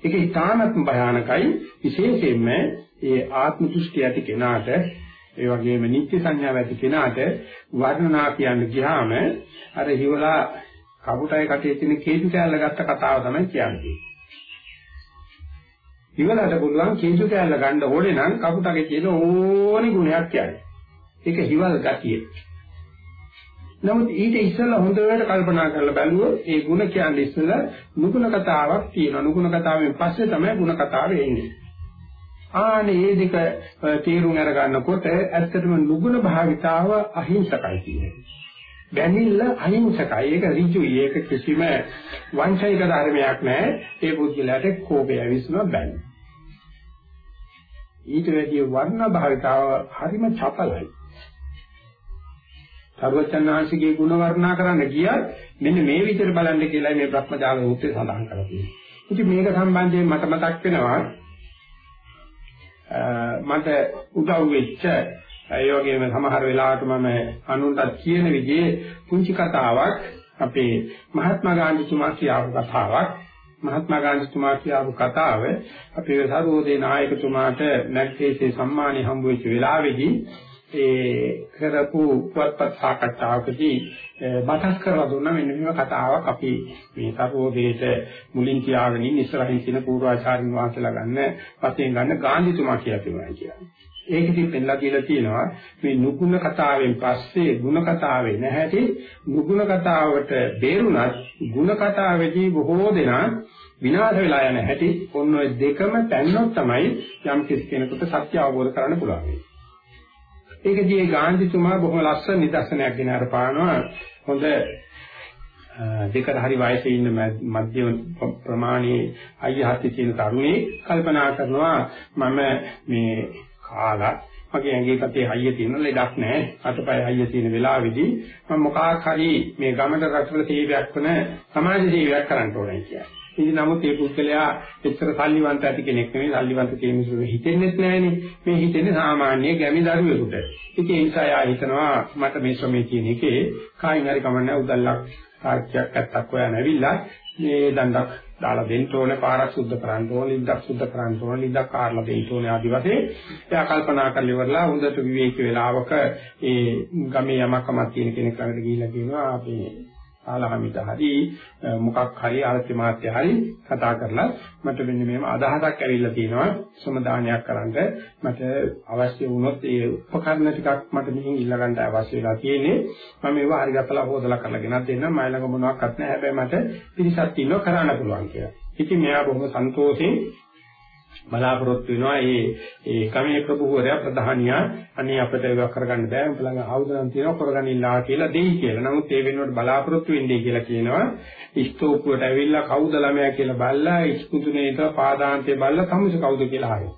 ඒක ඉතාමත්ම භයානකයි විශේෂයෙන්ම ඒ ආත්ම දෘෂ්ටි ඇති කෙනාට ඒ වගේම නිත්‍ය සංඥාව ඇති කෙනාට වර්ණනා කියන්න ගියාම අර හිවලා කපුටයි කටේ තියෙන කේතු කෑල්ල ගත්ත කතාව තමයි කියන්නේ. හිවලට පුළුවන් කේතු කෑල්ල ගන්න ඕනේ නම් කපුටගේ තියෙන ඕනි ගුණයක් කියන්නේ. ඒක හිවල් ගතිය. නමුත් ඊට ඉස්සෙල්ලා හොඳට කල්පනා කරලා බැලුවොත් ඒ ಗುಣ කියන්නේ ඉස්සෙල්ලා නුගුණ කතාවක් තියෙනවා. නුගුණ කතාවෙන් පස්සේ තමයි ಗುಣ කතාව එන්නේ. ආනේ මේ දෙක තේරුම් අරගන්නකොට ඇත්තටම නුගුණ භාවිතාව අහිංසකයි කියන්නේ. බැනිල්ල අහිංසකයි. ඒක ඍජුයි. ඒක කිසිම වංචනික ධර්මයක් නැහැ. ඒ පුද්ගලයාට කෝපය විශ්ම බැන්නේ. ඊට වැඩිය වර්ණ භාවිතාව හරිම චපලයි. සර්වචන්නාංශිකේ ගුණ වර්ණනා කරන්න ගියත් මෙන්න මේ විදිහට බලන්න කියලා මේ බ්‍රහ්මජාල සූත්‍රය සඳහන් කරලා තියෙනවා. ඉතින් මේක සම්බන්ධයෙන් මට මතක් වෙනවා මට උදව් වෙච්ච ඒ වගේම සමහර වෙලාවට මම අනුන්ට කියන විදිහේ පුංචි කතාවක් අපේ මහත්මා ගාන්ධිතුමා කියපු කතාවක් මහත්මා ගාන්ධිතුමා කියපු කතාව අපේ සරුවෝදේ නායකතුමාට මැග්සේසේ සම්මානය හම්බ වෙච්ච වෙලාවේදී ඒ කරපු පුවත්පත් සාකච්ඡාවකදී මතක් කරලා දුන්නා මෙන්න මේව කතාවක් අපි මේ සර්වෝදේට මුලින් තියාගෙන ඉන්න ඉස්සරහින් තියෙන පූර්වාචාරින් වාසලා ගන්න වශයෙන් ගන්න ගාන්ධිතුමා කියලා තිබුණා කියලා. ඒකෙදි පෙන්ලා කියලා තියෙනවා මේ නුගුණ කතාවෙන් පස්සේ ಗುಣ කතාවේ නැහැටි නුගුණ කතාවට බේරුණත් ಗುಣ කතාවේදී බොහෝ දෙනා විනාශ වෙලා යන හැටි ඔන්න ඔය දෙකම පැන්නොත් තමයි යම් කෙනෙකුට සත්‍ය අවබෝධ කරගන්න පුළුවන්. ඒකදී ගාන්ධිතුමා බොහොම ලස්සන නිදර්ශනයක් ගෙන අර පානවා හොඳ දෙකට හරි වයසේ ඉන්න මධ්‍යම ප්‍රමාණයේ අයියහත්ති තියෙන තරුණේ කල්පනා කරනවා මම මේ කාලා මගේ ඇඟේ කතේ හයිය තියෙන ලෙඩක් නැහැ අතපය හයිය තියෙන වෙලාවේදී මම මොකක් හරි මේ ගමන රටවල සේවයක් වන සමාජ සේවයක් කරන්න ඕනේ කියලා. ඉතින් නමුත් මේ පුද්ගලයා එච්චර සල්ලිවන්ත ඇති කෙනෙක් නෙවෙයි සල්ලිවන්ත කියන මිනිස්සු හිතෙන්නේ නැහැනේ. මේ හිතෙන්නේ සාමාන්‍ය ගැමි දරුවෙකුට. ඉතින් ඒ නිසා යා හිතනවා මට මේ ශ්‍රමයේ තියෙන එකේ කායින් හරි කමන්නේ උදල්ලක් සාක්ෂියක් ඇත්තක් හොයන්න ඇවිල්ලා මේ දණ්ඩක් දාලා දෙන්න ඕනේ පාරක් සුද්ධ කරන්න ඕනේ ඉද්දක් සුද්ධ කරන්න ඕනේ ඉද්දක් කාරලා දෙන්න ඕනේ ආදි වශයෙන් එයා කල්පනා කරලා ඉවරලා හොඳට විවේකී වෙලාවක ඒ ගමේ යමක්කමක් තියෙන කෙනෙක් ළඟට ගිහිල්ලා කියනවා අපි ආලහමිත හරි මොකක් හරි ආර්ථික මාත්‍ය හරි කතා කරලා මට මෙන්න මෙහෙම අදහසක් ඇවිල්ලා තියෙනවා. සමදානයක් කරන්න. මට අවශ්‍ය වුණොත් ඒ උපකරණ ටිකක් මට මෙහින් ඉල්ල ගන්න අවශ්‍ය වෙලා තියෙන්නේ. මම ඒවා හරි ගත්තලා හොදලා කරලා ගෙනත් දෙන්නම්. මම ළඟ මොනවත් නැහැ. හැබැයි මට පිරිසක් ඉන්නව කරන්න පුළුවන් කියලා. ඉතින් මෙයා බොහොම සන්තෝෂෙන් බලාපොරොත්තු වෙනවා ඒ ඒ කමේ ප්‍රභූවරයා ප්‍රධානියා අනේ අපිට ඒක කරගන්න බෑ උඹලඟ ආයුධ නම් තියෙනවා කරගන්නilla කියලා දෙයි කියලා. නමුත් ඒ වෙනුවට බලාපොරොත්තු වෙන්නේ කියලා කියනවා. ඉස්තෝපුවට ඇවිල්ලා කවුද ළමයා කියලා බල්ලා ඉස්කුතුනේට පාදාන්තේ බල්ලා කමුස කවුද කියලා අහනවා.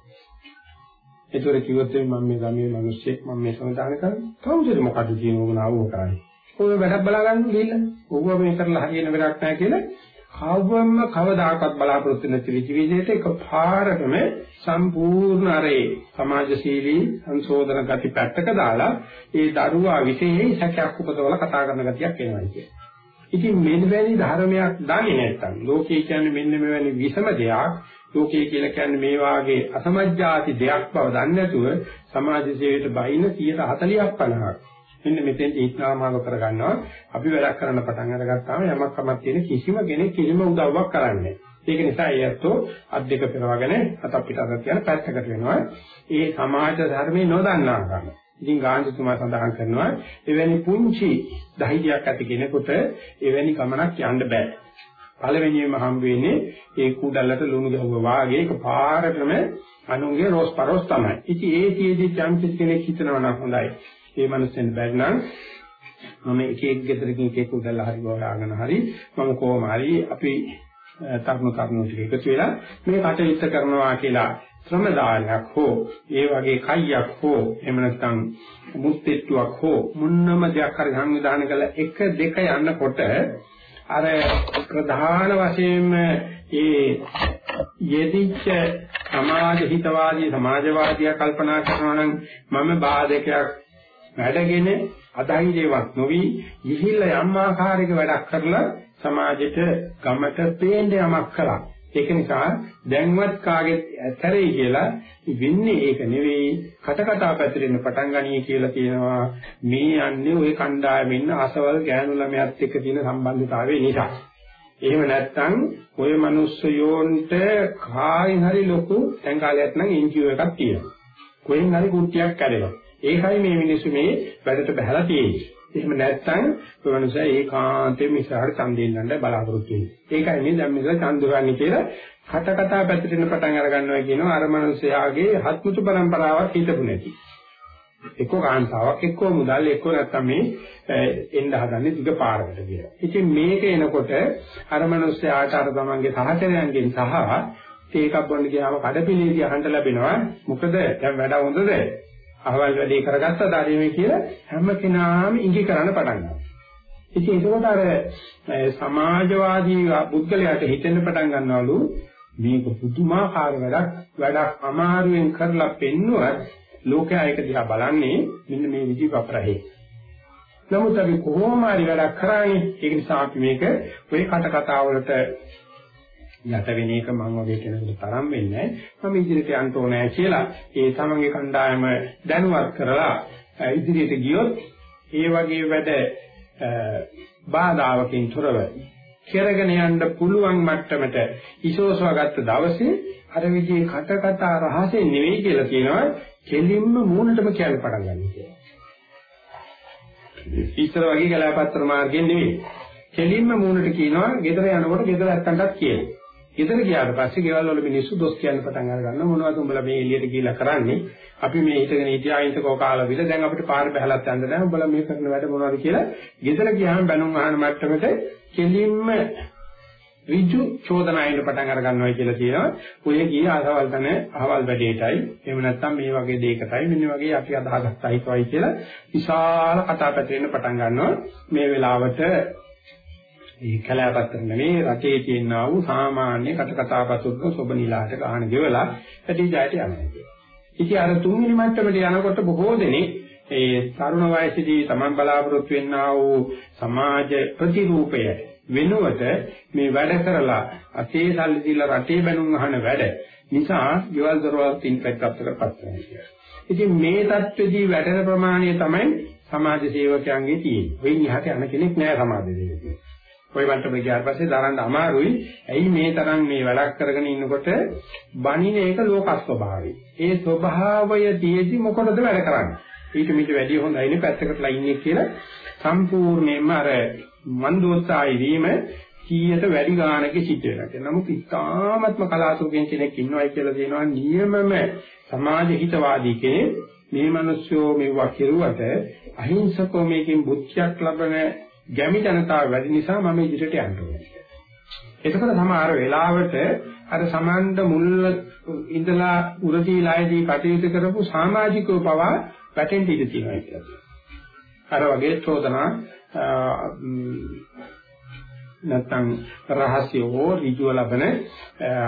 ඒතර කිව්වොත් මම මේ ගමේ මිනිස්සෙක් මම මේ සමාදාන කරන්නේ. කවුද මොකද කියන ඕන ආවෝ කරන්නේ. ඔය වැඩක් බලා ගන්න ගිහිල්ලා. ඕව මේ කරලා හරියන වැඩක් නැහැ කියලා කවවම කවදාකවත් බලාපොරොත්තු නැති විච විදිහට එකපාරටම සම්පූර්ණ අරේ සමාජශීලී සංශෝධන ගති පැත්තක දාලා ඒ දරුවා විශේෂයෙන් සැකයක් උපදවලා කතා කරන ගතියක් එනවා කියන්නේ. ඉතින් මෙවැනි ධර්මයක් දන්නේ නැත්නම් ලෝකයේ කියන්නේ මෙන්න මෙවැනි විසම දෙයක් ලෝකයේ කියලා කියන්නේ මේ වාගේ අසමජ්ජාති දෙයක් බව දන්නේ නැතුව සමාජ සේවයට බහින 140ක් 50ක් මෙන්න මෙතෙන් ඊත්නාමාව කරගන්නවා. අපි වැඩක් කරන්න පටන් අරගත්තාම යමක් කමක් තියෙන කිසිම කෙනෙක් කිසිම උදව්වක් කරන්නේ ඒක නිසා ඒත්තෝ අත් දෙක පෙරවගෙන අත අපිට අත කියන පැත්තකට වෙනවා. ඒ සමාජ ධර්මයේ නොදන්නා කම. ඉතින් ගාන්ධිතුමා සඳහන් කරනවා එවැනි පුංචි ධෛර්යයක් ඇති කෙනෙකුට එවැනි ගමනක් යන්න බෑ. පළවෙනියෙන්ම හම් වෙන්නේ ඒ කුඩල්ලට ලුණු ගහුවා වාගේ එක පාරටම අනුන්ගේ රෝස් පරෝස් තමයි. ඉතින් ඒ තියේදී චම්පිස් කෙනෙක් හිතනවා නම් හොඳයි. ඒ මනුස්සෙන් බැරි නම් මම එක එක ගෙදරකින් එක එක උදැල්ල හරි ගොඩාගෙන හරි මම කොහොම හරි අපි තරුණ තරුණ ටික එකතු වෙලා මේ කටයුත්ත කරනවා කියලා ශ්‍රම දානයක් හෝ ඒ වගේ කයියක් හෝ එහෙම නැත්නම් මුත්තිට්ටුවක් හෝ මුන්නම දෙයක් හරි සංවිධානය කළ එක දෙක යනකොට අර ප්‍රධාන වශයෙන්ම ඒ යෙදිච්ච සමාජ හිතවාදී සමාජවාදී කල්පනා කරනවා නම් මම බාධකයක් වැඩගෙන අධෛර්යවත් නොවි ඉහිල්ල යම් ආකාරයක වැඩක් කරලා සමාජෙට ගමට පේන්න යමක් කළා. ඒක නිසා දැන්වත් කාගෙත් ඇතරේ කියලා වෙන්නේ ඒක නෙවෙයි කට කතා පැතිරෙන්න පටන් ගනී කියලා කියනවා මේ යන්නේ ওই කණ්ඩායමෙන් අසවල් ගෑනු ළමයාත් එක්ක තියෙන සම්බන්ධතාවය නිසා. එහෙම නැත්නම් ওই මිනිස්සුයෝන්ට කායින් හරි ලොකු සංකාලයක් නම් එන්ජියෝ එකක් තියෙනවා. කොහෙන් හරි කුට්ටියක් කැඩෙනවා. ඒකයි මේ මිනිස්සු මේ වැඩට බහැලා තියෙන්නේ. එහෙම නැත්නම් ඒ මනුස්සයා ඒකාන්තයෙන් ඉස්සරහට ඡන්දයෙන් ගන්න බලාපොරොත්තු වෙන්නේ. ඒකයි මේ දැන් මෙතන ඡන්දවන්නේ කියලා කට කතා පැතිරෙන පටන් අර ගන්නවා කියනවා අර මනුස්සයාගේ හත්මුතු પરම්පරාවක් හිටපු නැති. එක්ක කාන්තාවක් එක්ක මුදල් එක්ක නැත්තම් මේ එන්න හදන්නේ දිග පාරකට කියලා. ඉතින් මේක එනකොට අර මනුස්සයාට අර තමන්ගේ සහචරයන්ගෙන් සහ තේකක් බොන්න ගියාම කඩපිලේදී අහන්න ලැබෙනවා මොකද දැන් වැඩ හොඳද අහවල් වැඩේ කරගත්තද ආදී මේ කියලා හැම කෙනාම ඉඟි කරන්න පටන් ගන්නවා. ඉතින් ඒකෝට අර සමාජවාදී පුද්ගලයාට හිතෙන්න පටන් ගන්නවලු මේක පුදුමාකාර වැඩක් වැඩක් අමාරුවෙන් කරලා පෙන්නුවත් ලෝකයා ඒක දිහා බලන්නේ මෙන්න මේ විදි වපරහේ. නමුත් අපි කොහොම හරි වැඩක් කරන්නේ ඒක නිසා අපි මේක ඔය කට කතා වලට යට වෙන එක මම වගේ කෙනෙකුට තරම් වෙන්නේ මම ඉදිරියට යන්න ඕනෑ කියලා ඒ තමන්ගේ කණ්ඩායම දැනුවත් කරලා ඉදිරියට ගියොත් ඒ වගේ වැඩ බාධාවකින් තොරව කරගෙන යන්න පුළුවන් මට්ටමට ඉසෝසවාගත්ත දවසේ අර විදිහේ කට කතා රහසෙන් නෙවෙයි කියලා කියනවා කෙලින්ම මූණටම කියන්න පටන් ගන්න කියලා. ඉස්සර වගේ ගලාපත්‍ර මාර්ගයෙන් නෙවෙයි. කෙලින්ම මූණට කියනවා ගෙදර යනකොට ගෙදර ඇත්තන්ටත් කියනවා. ගෙදර ගියාට පස්සේ ගෙවල් වල මිනිස්සු දොස් කියන්න පටන් අර ගන්නවා මොනවද උඹලා මේ එළියට ගිහිල්ලා කරන්නේ අපි මේ හිටගෙන හිටියා ඉන්ටකෝ කාලා විල දැන් අපිට පාර බහලත් යන්න නැහැ උඹලා මේ කරන වැඩ මොනවද කියලා ගෙදර ගියාම බැනුම් අහන මට්ටමට කෙලින්ම ඍජු චෝදනා එන්න පටන් අර ගන්නවා කියලා කියනවා. ඔය ගියේ අහවල් තන අහවල් වැඩේටයි. එහෙම නැත්නම් මේ වගේ දෙයකටයි මෙන්න වගේ අපි අදහගත්ත හිතවයි කියලා විශාල කතා පැතිරෙන්න පටන් ගන්නවා. මේ වෙලාවට මේ කලාපත්‍ර නෙමෙයි රටේ තියෙනා වූ සාමාන්‍ය කට කතාපතුත්ක සොබ නිලාට ගහන ගෙවලා ඇටි ජයට යනවා. ඉතින් අර තුන්වෙනි මට්ටමට යනකොට බොහෝ දෙනෙක් ඒ තරුණ වයසේදී Taman බලාපොරොත්තු වෙන්නා වූ සමාජ ප්‍රතිරූපය වෙනුවට මේ වැඩ කරලා අතේ සල්ලි දීලා රටේ බැනුම් අහන වැඩ නිසා ගෙවල් දොරවල් තින් පැත්තකටපත් වෙනවා. ඉතින් මේ தත්ත්වෙදී වැඩෙන ප්‍රමාණය තමයි සමාජ සේවකයන්ගේ තියෙන්නේ. වෙයින් එහාට යන කෙනෙක් නෑ සමාජ සේවකයෙක්. ওই වන්ට ගියාට පස්සේ දරන්න අමාරුයි. ඇයි මේ තරම් මේ වැඩක් කරගෙන ඉන්නකොට බණින එක ලෝක ස්වභාවය. ඒ ස්වභාවය තියෙදි මොකටද වැඩ කරන්නේ? ඊට මිට වැඩිය හොඳයිනේ පැත්තකටලා ඉන්නේ කියලා සම්පූර්ණයෙන්ම අර මන්දෝත්සාහය වීම කීයට වැඩි ගානක සිද්ධ වෙනවා. නමුත් ඉතාමත්ම කලාතුරකින් කෙනෙක් ඉන්නවයි කියලා කියනවා නියමම සමාජ හිතවාදී කෙනෙක් මේ මිනිස්සුෝ මෙවුවා කෙරුවට අහිංසකව මේකෙන් බුද්ධියක් ලබන ගැමි ජනතාව වැඩි නිසා මම ඉදිරියට යන්න ඕනේ. එතකොට සමහර වෙලාවට අර සමාන්ත මුල් ඉඳලා උරදීලායේදී කටයුතු කරපු සමාජිකව පවා වැටෙන්න ඉඩ තියෙනවා කියලා. අර වගේ චෝදනා නැත්නම් රහස්‍ය හෝ ඍජුව ලබන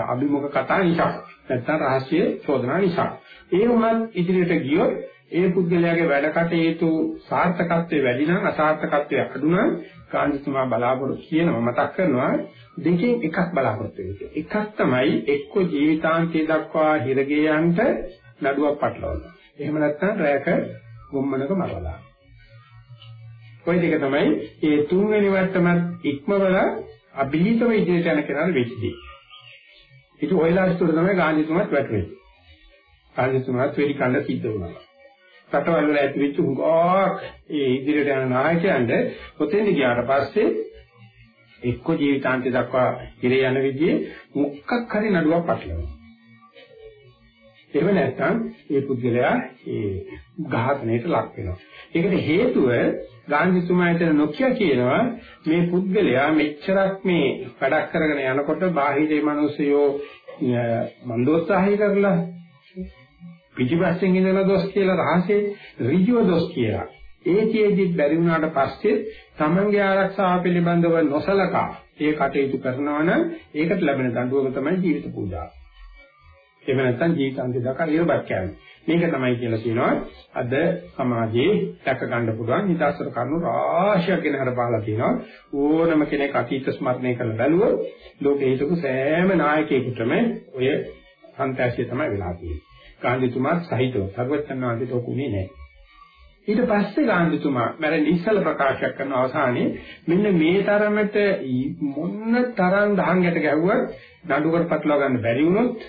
අභිමුඛ කතා නිසා නැත්නම් රහස්‍ය චෝදනා නිසා ඒ වුණත් ඉදිරියට ගියොත් ඒ පුද්ගලයාගේ වැඩ කටයුතු සාර්ථකත්වයේ වැඩි නම් අසාර්ථකත්වයේ අඩු නම් කාන්තිතුමා බලාපොරොත්තු කියනවා මතක් කරනවා දෙකෙන් එකක් බලාපොරොත්තු වෙන්නේ. එකක් තමයි එක්ක ජීවිතාන්තය දක්වා හිරගේ යන්ට නඩුවක් පටලවනවා. එහෙම නැත්නම් රැයක ගොම්මනක මරවලා. ওই දෙක තමයි ඒ තුන්වෙනි වට්ටමත් ඉක්මවල අභීතව ඉදිරියට යන කෙනාට වෙච්ච දේ. ඒක ඔයලා ඉස්සර තමයි ගාන්ධිතුමාත් වැටුනේ. ගාන්ධිතුමාත් වෙඩි කන්න සිද්ධ වුණා. රටවල් වල ඇති වෙච්ච හුඟක් ඒ ඉදිරියට යන නායකයන්ට ඔතෙන්ද ගියාට පස්සේ එක්ක ජීවිතාන්තය දක්වා ඉරේ යන විදිහේ මුක්කක් හරි නඩුවක් පටලවනවා. එහෙම නැත්නම් ඒ පුද්ගලයා ඒ ඝාතනයට ලක් වෙනවා. ඒකට හේතුව ගාන්ධිතුමා හිතන නොකිය කියනවා මේ පුද්ගලයා මෙච්චරක් මේ වැඩක් කරගෙන යනකොට බාහිරේ මිනිස්සුયો මන්දෝත්සාහය කරලා පිටිපස්සෙන් ඉඳලා දොස් කියලා රහසේ ඍජුව දොස් කියලා. ඒකෙදි බැරි වුණාට පස්සේ තමන්ගේ ආරක්ෂාව පිළිබඳව නොසලකා ඒ කටයුතු කරනවා නම් ඒකට ලැබෙන දඬුවම තමයි ජීවිත පූජාව. එහෙම නැත්නම් ජීවිතාන්තය දක්වා ඉරබත් කියන්නේ. මේක තමයි කියලා කියනවා අද සමාජයේ දැක ගන්න පුළුවන් හිතාසර කරුණු රාශියක් ගැන හරපාලා තියෙනවා. ඕනම කෙනෙක් අතීත ස්මරණය කරලා බැලුවොත් ලෝකේ හිටපු සෑම නායකයෙකුටම ඔය සංතැසිය තමයි වෙලා තියෙන්නේ. ගාන්ධිතුමා සහිතව සර්වඥාන්විත ඔකුනේ නැහැ. ඊට පස්සේ ගාන්ධිතුමා මරණ ඉස්සල ප්‍රකාශ කරන අවසානයේ මෙන්න මේ තරමට මොන්න තරම් දහංගට ගැහුවත් නඩුවකට පටලවා ගන්න බැරි වුණොත්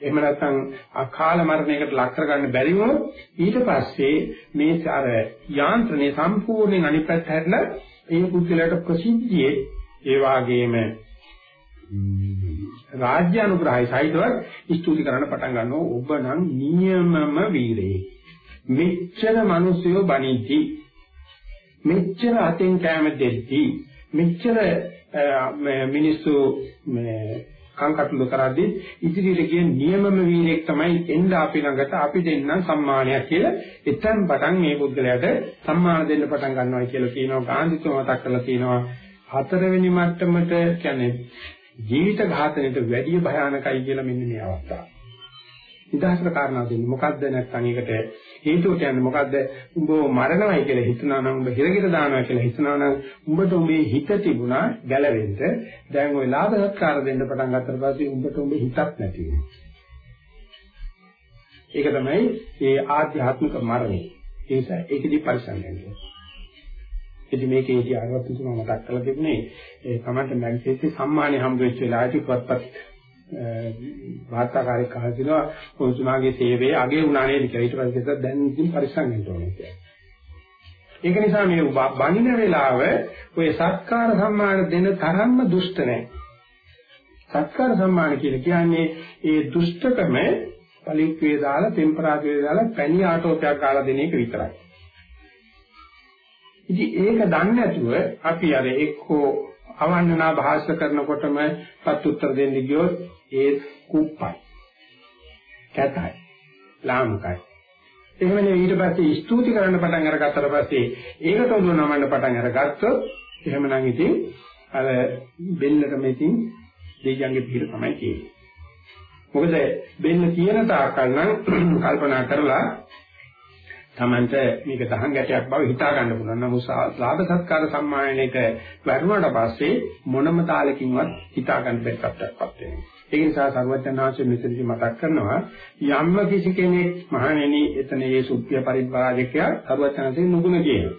එහෙම නැත්නම් අකාල මරණයකට ලක් කරගන්න බැරි වුණොත් ඊට පස්සේ මේ අර යාන්ත්‍රණය සම්පූර්ණයෙන් අනිත් පැත්ත හැරලා ඒ පුද්ගලයාට ප්‍රසිද්ධියේ ඒ වාගේම රාජ්‍ය අනුග්‍රහයි සහිතව ස්තුති කරන්න පටන් ගන්නවා. ඔබ නම් නියමම වීරයෙක්. මෙච්චර මිනිස්සුયો බණීති මෙච්චර අතෙන් කැම දෙtti මෙච්චර මිනිස්සු මේ කංකටුල කරද්දී ඉදිරියට ගිය නියමම වීරයෙක් තමයි එන්න අපි ළඟට. අපි දෙන්නම් සම්මානයක් කියලා. එතෙන් පටන් මේ බුද්ධලයට සම්මාන දෙන්න පටන් ගන්නවා කියලා කියනවා. ගාන්ධිතුමා මතක් කරලා කියනවා. හතරවෙනි මට්ටමට කියන්නේ ජීවිත ඝාතනයට වැඩිය භයානකයි කියලා මෙන්න මේ අවස්ථාව. නිදහසට කාරණා දෙන්නේ මොකද්ද නැත්නම් ඒකට හේතුව කියන්නේ මොකද්ද? උඹ මරණවයි කියලා හිතනවා නම් උඹ හිරගෙට දානවා කියලා හිතනවා නම් උඹට උඹේ හිත තිබුණා ගැලවෙන්න. දැන් ওই ලාභ සත්කාර දෙන්න පටන් ගත්තට පස්සේ උඹට උඹේ හිතක් නැති වෙනවා. ඒක තමයි ඒ ආධ්‍යාත්මික මරණය. ඒ නිසා ඒකදී පරිසම් වෙනවා. ඉතින් මේකේදී අරවත් තුන මතක් කරලා තිබුණේ ඒ තමයි මැග්සීටි සම්මානය හම්බ වෙච්ච වෙලාවට පුවත්පත් වාර්තාකාරයෙක් අහනවා කොහොමද සේවයේ අගේ උනා නේද කියලා ඊට පස්සේ දැන් ඉතින් පරිස්සම් වෙන්න ඕනේ කියලා. ඒක නිසා මේ බණින වෙලාව ඔය සත්කාර සම්මාන දෙන තරම්ම දුෂ්ට නැහැ. සත්කාර සම්මාන කියලා කියන්නේ ඒ දුෂ්ටකම පලිප්පේ දාලා ටෙම්පරාදුවේ දාලා පැණි ආටෝපයක් ගාලා දෙන එක විතරයි. ඉතින් ඒක දන්නේ නැතුව අපි අර එක්කෝ අවන්නනා භාෂා කරනකොටම පත් උත්තර දෙන්න ගියොත් ඒ කුප්පයි. කැතයි. ලාමකයි. එහෙමනේ ඊට පස්සේ ස්තුති කරන්න පටන් අරගත්තට පස්සේ ඒකට උදව් නමන්න පටන් අරගත්තොත් එහෙමනම් ඉතින් අර බෙල්ලට මෙතින් දෙයියන්ගේ පිට තමයි කියන්නේ. මොකද බෙල්ල තියෙන තාක්කල් නම් කල්පනා කරලා තමන්ට මේක දහං ගැටයක් බව හිතා ගන්න පුළුවන්. නමුත් ලාභ සත්කාර සම්මානයක වැරුණාට පස්සේ මොනම තාලකින්වත් හිතා ගන්න බැරි තත්ත්වයක්පත් වෙනවා. ඒ නිසා සර්වඥාන්සේ මෙතනදි මතක් කරනවා යම්ම කිසි කෙනෙක් මහණෙනි එතන මේ සුද්ධිය පරිබ්‍රාජකයා සර්වඥාන්සේ නුගුණ කියනවා.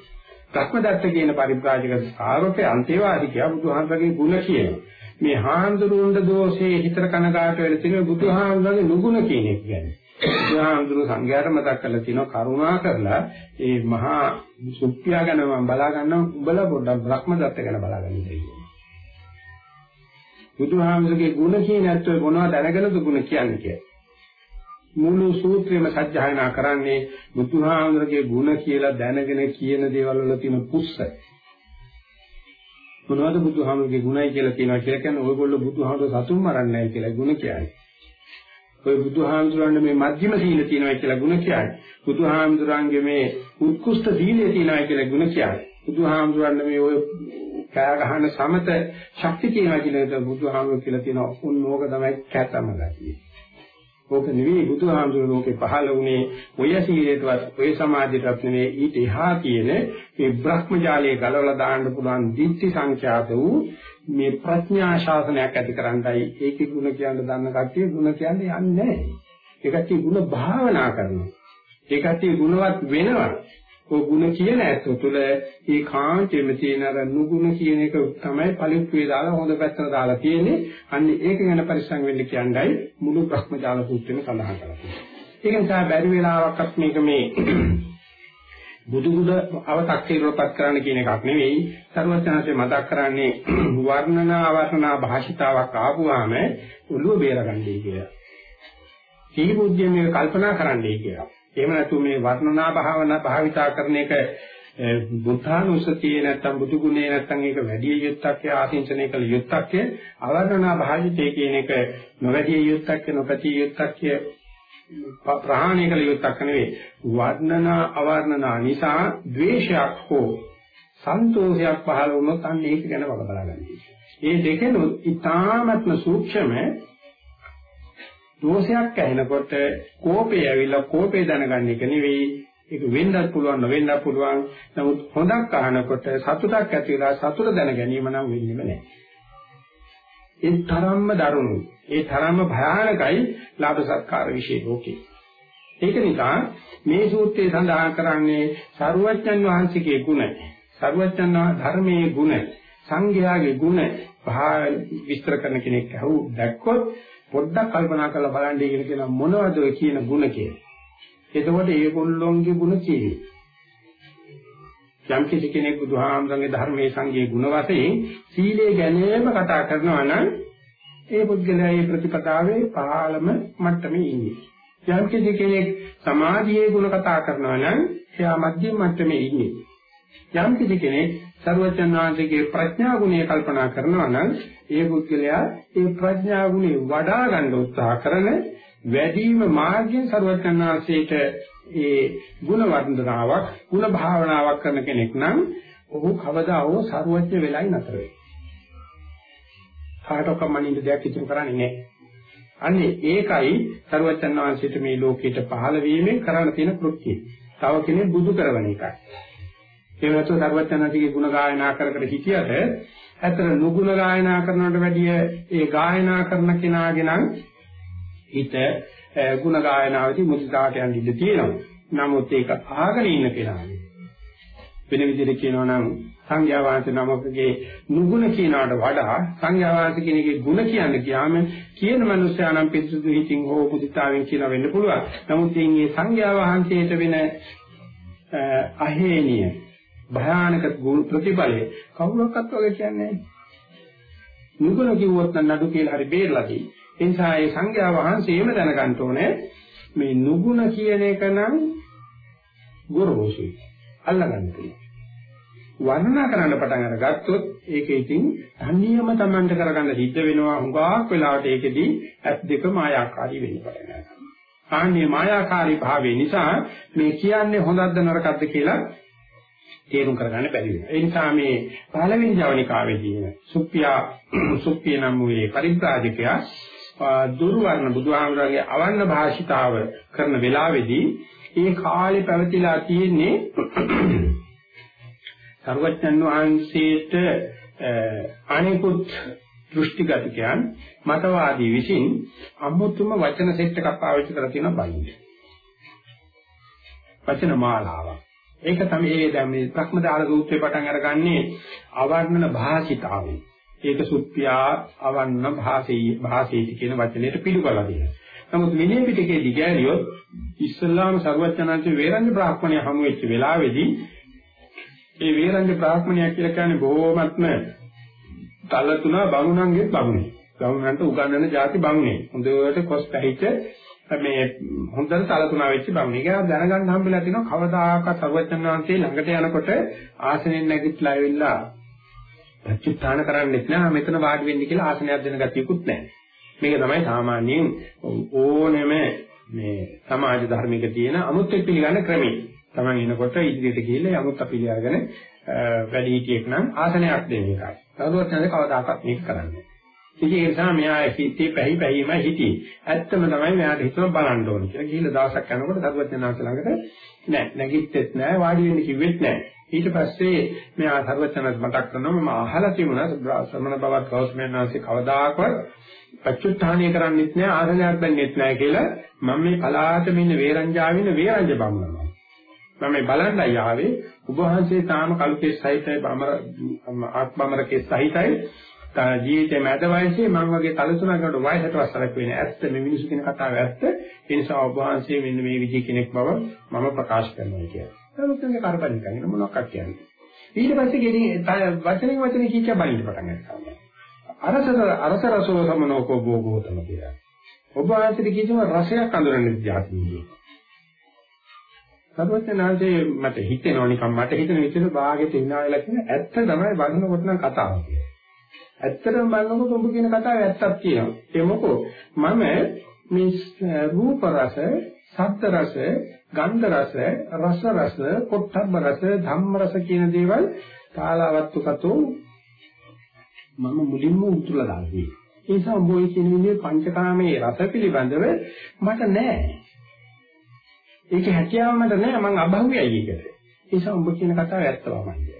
භ්‍රමදත්ත කියන පරිබ්‍රාජක සාරෝපේ අන්තේවාදිකයා බුදුහාමරගේ ගුණ කියනවා. මේ හාන්දුරුන්ගේ දෝෂේ හිතර කනගාට වෙලා තියෙන බුදුහාමරගේ නුගුණ කියන එක කියන්නේ. බුදුහාමුදුරු සංඝයාට මතක් කරලා තියෙනවා කරුණා කරලා ඒ මහා සුප්පියා ගැන මම බලා ගන්නම් උඹලා පොඩ්ඩක් බ්‍රහ්මදත්ත ගැන බලා ගන්න ඉතින්. බුදුහාමුදුරගේ ගුණ කියන ඇත්තෝ මොනවද දැනගෙනද ගුණ කියන්නේ කියලා. මුළු සූත්‍රෙම සත්‍යයනා කරන්නේ බුදුහාමුදුරගේ ගුණ කියලා දැනගෙන කියන දේවල් වල තියෙන පුස්ස. මොනවද බුදුහාමුදුරගේ ගුණයි කියලා කියනවා කියලා කියන්නේ ඔයගොල්ලෝ බුදුහාමුදුර සතුන් මරන්නේ නැහැ කියලා ගුණ කියන්නේ. ඔය බුදුහාමුදුරන්ගේ මේ මධ්‍යම සීල තියෙනවා කියලා ಗುಣ කියයි. බුදුහාමුදුරන්ගේ මේ උත්කෘෂ්ඨ සීලය තියෙනවා කියලා ಗುಣ කියයි. බුදුහාමුදුරන්ගේ මේ ඔය කෑ ගහන සමත ශක්තිය තියෙනවා කියලා බුදුහාමුදුර කියලා තියෙනවා. උන්නෝක තමයි කැතම ගතිය. ඕක නෙවෙයි බුදුහාමුදුරුවෝ ලෝකේ පහළ වුණේ ඔය සීලයටවත් ඔය සමාධියටවත් නෙවෙයි ඊට එහා තියෙන මේ බ්‍රහ්මජාලයේ ගලවලා දාන්න පුළුවන් දිට්ඨි සංඛ්‍යාත වූ මේ ප්‍රඥා ශාසනයක් ඇති කරන්නයි ඒකේ ಗುಣ කියන්න දන්න කට්ටිය ಗುಣ කියන්නේ යන්නේ නැහැ. ඒ කට්ටිය ಗುಣ භාවනා කරනවා. ඒ කට්ටිය ගුණවත් වෙනවා. ඔය ಗುಣ කියන ඇත්ත තුළ ඒ කාන්තෙම තියෙන අර නුගුණ කියන එක තමයි පරිප්පුවේ දාලා හොඳ පැත්තට දාලා තියෙන්නේ. අන්න ඒක ගැන පරිස්සම් වෙන්න කියන්නයි මුළු භ්‍රමජාල සූත්‍රෙම සඳහන් කරන්නේ. ඒක නිසා බැරි වෙලාවක්වත් මේක මේ බුදුගුණ අව탁සීරපත් කරන්න කියන එකක් නෙවෙයි සර්වඥාන්සේ මතක් කරන්නේ වර්ණනා වර්ණනා භාෂිතාවක් ආපුවාම ඔළුව බේරගන්නයි කියලා. සීල බුද්ධිය මේක කල්පනා කරන්නයි කියලා. එහෙම නැතු මේ වර්ණනා භාවනා භාවිතා කරන එක බුද්ධානුස්සතියේ නැත්තම් බුදු ගුණේ නැත්තම් ඒක වැඩි යුත්තක් ආසින්චනය කළ යුත්තක් අවර්ණනා භාවිතේ කියන එක නොවැඩි යුත්තක් නොපැති යුත්තක් ප්‍රහාණය කළ යුත්තක් නෙවෙයි. වර්ණනා අවර්ණනා නිසා ද්වේෂයක් හෝ සන්තෝෂයක් පහළ වුණොත් අන්න ඒක ගැන වග බලාගන්න. මේ දෙකනොත් ඊ타ත්ම සූක්ෂම දෝෂයක් ඇහෙනකොට කෝපය ඇවිල්ලා කෝපේ දැනගන්න එක නෙවෙයි. ඒක වෙන්නත් පුළුවන් නොවෙන්නත් පුළුවන්. නමුත් හොඳක් අහනකොට සතුටක් ඇති වෙලා සතුට දැන ගැනීම නම් වෙන්නේම නැහැ. ඒ තරම්ම දරුණුයි. ඒ තරම්ම භයානකයි ලාභ සත්කාර વિશે ලෝකේ. ඒක නිසා මේ සූත්‍රයේ සඳහන් කරන්නේ සරුවච්චන් වහන්සේගේ ගුණ, සරුවච්චන් ධර්මයේ ගුණ, සංඝයාගේ ගුණ විස්තර කරන කෙනෙක් අහුව දැක්කොත් පොඩ්ඩක් කල්පනා කරලා බලන්න කියන මොනවද ඔය කියන ගුණ කියන්නේ. එතකොට ඒගොල්ලොන්ගේ ගුණ කියන්නේ යම් කිසි කෙනෙක් බුදුහාමරගේ ධර්මයේ සංගයේ ගුණ වශයෙන් සීලය ගැනීම කතා කරනවා නම් ඒ පුද්ගලයා ඒ ප්‍රතිපදාවේ පහළම මට්ටමේ ඉන්නේ. යම් කිසි කෙනෙක් සමාධියේ ගුණ කතා කරනවා නම් එයා මධ්‍යම මට්ටමේ ඉන්නේ. යම් කිසි කෙනෙක් සර්වඥාන්තිගේ ප්‍රඥා ගුණය කල්පනා කරනවා නම් ඒ පුද්ගලයා ඒ ප්‍රඥා ගුණය වඩා ගන්න උත්සාහ කරන වැඩිම මාර්ගයෙන් සර්වඥාන්සේට ඒ ಗುಣ වර්ධනාවක් ಗುಣ භාවනාවක් කරන කෙනෙක් නම් ඔහු කවදා හෝ සර්වඥ වෙලයි නැතර වෙයි. කාටවත් මනින්න දෙයක් ඉතුරු කරන්නේ නැහැ. අන්නේ ඒකයි සර්වචන් වහන්සේට මේ ලෝකෙට පහළ වීමෙන් කරන්න තියෙන කෘත්‍යය. තව කෙනෙක් බුදු කරවන එකයි. ඒ නැතුව සර්වඥාන්තිගේ ගුණ ගායනා කර කර හිටියට ඇත්තට නුගුණ ගායනා කරනවට වැඩිය ඒ ගායනා කරන කෙනාගේ නම් හිත ගුණ ගායනාවේදී මුදිතාට යන්න ඉඩ තියෙනවා. නමුත් ඒක අහගෙන ඉන්න කෙනාගේ වෙන විදිහට කියනවා නම් සංඥා වාන්ත නමකගේ නුගුණ කියනවට වඩා සංඥා වාන්ත කෙනෙකුගේ ಗುಣ කියන්න ගියාම කියන මනුස්සයා නම් පිරිසුදු හිතින් හෝ මුදිතාවෙන් කියන වෙන්න පුළුවන්. නමුත් මේ සංඥා වාන්තයට වෙන අහේනිය භයානක ප්‍රතිඵලය කවුරක්වත් වගේ කියන්නේ නැහැ. නුගුණ කිව්වොත් නම් නඩු කියලා හරි බේරලා තියෙයි. ඒ නිසා ඒ සංඝයා වහන්සේම දැනගන්න ඕනේ මේ නුගුණ කියන එක නම් ගොරෝසුයි. අල්ලගන්න තියෙනවා. වර්ණනා කරන්න පටන් අරගත්තොත් ඒක ඉතින් තනියම Tamanට කරගන්න සිද්ධ වෙනවා. හුඟක් වෙලාවට ඒකෙදී ඇස් දෙක මායාකාරී වෙන්න පටන් ගන්නවා. ආන්නේ මායාකාරී භාවය නිසා මේ කියන්නේ හොඳක්ද නරකක්ද කියලා තේරුම් කරගන්න බැරි වෙනවා. ඒ නිසා මේ පළවෙනි ජවනිකාවේදී සුප්පියා සුප්පිය නම් වූ පරිත්‍රාජකයා දුර්වර්ණ බුදුහාමුදුරගේ අවන්න භාෂිතාව කරන වෙලාවේදී ඒ කාලේ පැවතිලා තියෙන්නේ සර්වඥන් වහන්සේට අනිකුත් දෘෂ්ටිගතකයන් මතවාදී විසින් අමුතුම වචන සෙට් එකක් පාවිච්චි කරලා තියෙනවා බයින්ද. වචන මාලාවක්. ඒක තමයි ඒ දැන් මේ ප්‍රක්‍මදාල සූත්‍රේ පටන් අරගන්නේ අවර්ණන භාෂිතාවේ. ඒක සුප්පියා අවන්න භාෂී භාෂීති කියන වචනයට පිළිගලා දෙනවා. නමුත් විනය පිටකේ දිගෑරියොත් ඉස්ලාම සර්වඥාන්සේ වේරංජ බ්‍රාහ්මණය හමු වෙච්ච වෙලාවේදී ඒ වේරංජ බ්‍රාහ්මණය කියලා කියන්නේ බොහොමත්ම තල තුන බමුණන්ගේ බමුණේ. බමුණන්ට උගන්වන ಜಾති බමුණේ. හොඳට කොස් පැහිච්ච මේ හොඳට තල තුන වෙච්ච බමුණේ. ඒක දැනගන්න හම්බෙලා තිනවා කවදාකවත් සර්වඥාන්සේ ළඟට යනකොට ආසනෙන් නැගිටලා ඇවිල්ලා ප්‍රතිස්ථාන කරන්නෙත් නෑ මෙතන වාඩි වෙන්න කියලා ආසනයක් දෙන ගතියකුත් නෑ. මේක තමයි සාමාන්‍යයෙන් ඕනෙම මේ සමාජ ධර්මික තියෙන අමුත්‍ය පිළිගන්න ක්‍රමය. Taman එනකොට ඉදිරියට ගිහිල්ලා යමුත් අපි ලියාගෙන වැඩි හිටියෙක් නම් ආසනයක් දෙන්න එකයි. තවදුරටත් නැද කවදාකවත් මේක කරන්නේ. ඉතින් ඒ නිසා මෙයා හිතේ පැහි පැහිම හිටියේ. ඇත්තම තමයි මෙයාට හිතන බලන්න ඕනේ කියලා. ගිහිල්ලා දවසක් යනකොට දරුවත් යනවා ළඟට නෑ නැගිට්ටෙත් නෑ වාඩි වෙන්න කිව්වෙත් නෑ. ඊට පස්සේ මෙයා සර්වචනස් මතක් කරනවා මම අහලා තිබුණා ශ්‍රමණ බවත් ගෞතමයන් වහන්සේ කවදාකවත් පච්චුත්ථානීය කරන්නෙත් නෑ ආසනයක් දෙන්නෙත් නෑ කියලා මම මේ පලාත මෙන්න වේරංජාවින වේරංජ බමුණනවා මම මේ බලන්නයි ආවේ ඔබ වහන්සේ තාම කල්පේ සහිතයි බමර ආත්මමරකේ සහිතයි. ජීවිතේ මැද වයසේ මම වගේ තලතුණකට වයසට වසරක් වෙන්නේ ඇත්ත මේ මිනිසු කියන කතාව ඇත්ත. ඒ නිසා ඔබ වහන්සේ මෙන්න මේ විදිහ කෙනෙක් බව මම ප්‍රකාශ කරනවා කියලා. නමුත් මේ කරපලින් කියන්නේ මොනවක්ද කියන්නේ. ඊට පස්සේ ගෙඩි වචනෙන් වචනේ කීක බලින්න පටන් ගන්නවා. අරසර අරස රසෝ සමනෝකෝ භෝගෝතම කියලා. ඔබ ආයතන කිසිම රසයක් අඳුරන්නේ જાතියේ. සර්වඥාන්සේ මට හිතෙනවා නිකන් මට හිතෙන විදිහට භාගෙට hina වෙලා කියන ඇත්ත තමයි බලනකොට නම් කතාව කියන්නේ. ඇත්තටම බලනකොට ඔබ කියන කතාවේ ඇත්තක් තියෙනවා. ඒ මොකෝ මම මේ රූප රස, සත්ත්ව රස, ගන්ධ රස, රස රස, පොට්ටබ්බ රස, ධම්ම රස කියන දේවල් කාලවත්තු කතෝ මම මුලින්ම උතුරලා දාන්නේ. ඒ නිසා මොයි කියන විදිහේ පංචකාමයේ රස පිළිබඳව මට නෑ. ඒකේ හැකියාව මට නෑ මං අභව්‍යයි ඒකට. ඒ නිසා උඹ කියන කතාව ඇත්තමයි.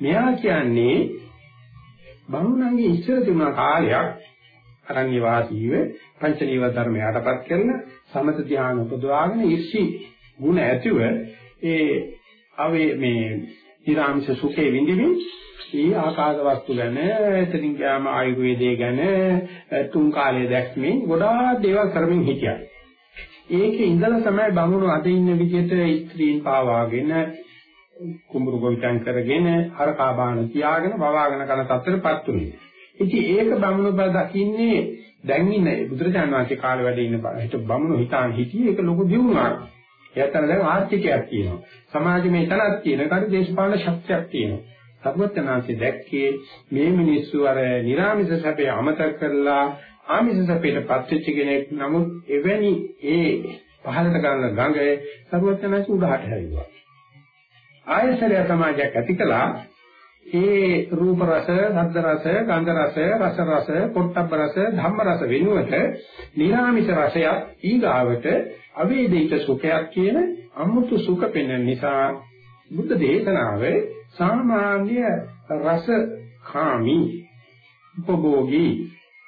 මෙයා කියන්නේ බමුණන්ගේ ඉස්සර තිබුණ කාලයක් අරණ්‍ය වාසීව පංච නීව ධර්ම යටපත් කරන සමත ධ්‍යාන උපදවාගෙන ඉස්සි ගුණ ඇතිව ඒ අවේ මේ ඊරාංශ සුඛේ විඳිමින් ඒ ආකාශ වස්තු ගැන එතනින් ගියාම ආයුර්වේදයේ ගැන තුන් කාලයේ දැක්මින් ගොඩාක් දේවල් කරමින් හිටියා. ඒකේ ඉඳලා තමයි බමුණු අද ඉන්න විදිහට ස්ත්‍රීන් පාවාගෙන කුඹුරු ගොවිතැන් කරගෙන හරකා බාන තියාගෙන වවාගෙන කරන තත්ත්වෙටපත් උනේ. ඉතින් ඒක බමුණු බල දකින්නේ දැන් ඉන්නේ බුදුරජාණන් වහන්සේ කාලේ වැඩ ඉන්න හිට බමුණු හිතාන් හිටියේ ඒක ලොකු දියුණුවක්. එයාටන දැන් ආර්ථිකයක් තියෙනවා. සමාජෙ මේ තනක් තියෙනවා. කාට දේශපාලන ශක්තියක් තියෙනවා. සර්වඥාන්සේ දැක්කේ මේ මිනිස්සු අර නිර්ාමිස සැපේ අමතක කරලා ආමිස සැපේට පත්වෙච්ච කෙනෙක් නමුත් එවැනි ඒ පහළට ගන්න ගඟේ සර්වඥාන්සේ උඩහට හැරිවා. ආයසරය සමාජයක් ඇති කළා ඒ රූප රස, ශබ්ද රස, ගන්ධ රස, රස රස, පොට්ටබ්බ රස, ධම්ම රස වෙනුවට නිරාමිෂ රසයක් ඊගාවට අවේදිත සුඛයක් කියන අමුතු සුඛ පෙනෙන නිසා බුද්ධ දේශනාවේ සාමාන්‍ය රස කාමි උපභෝගී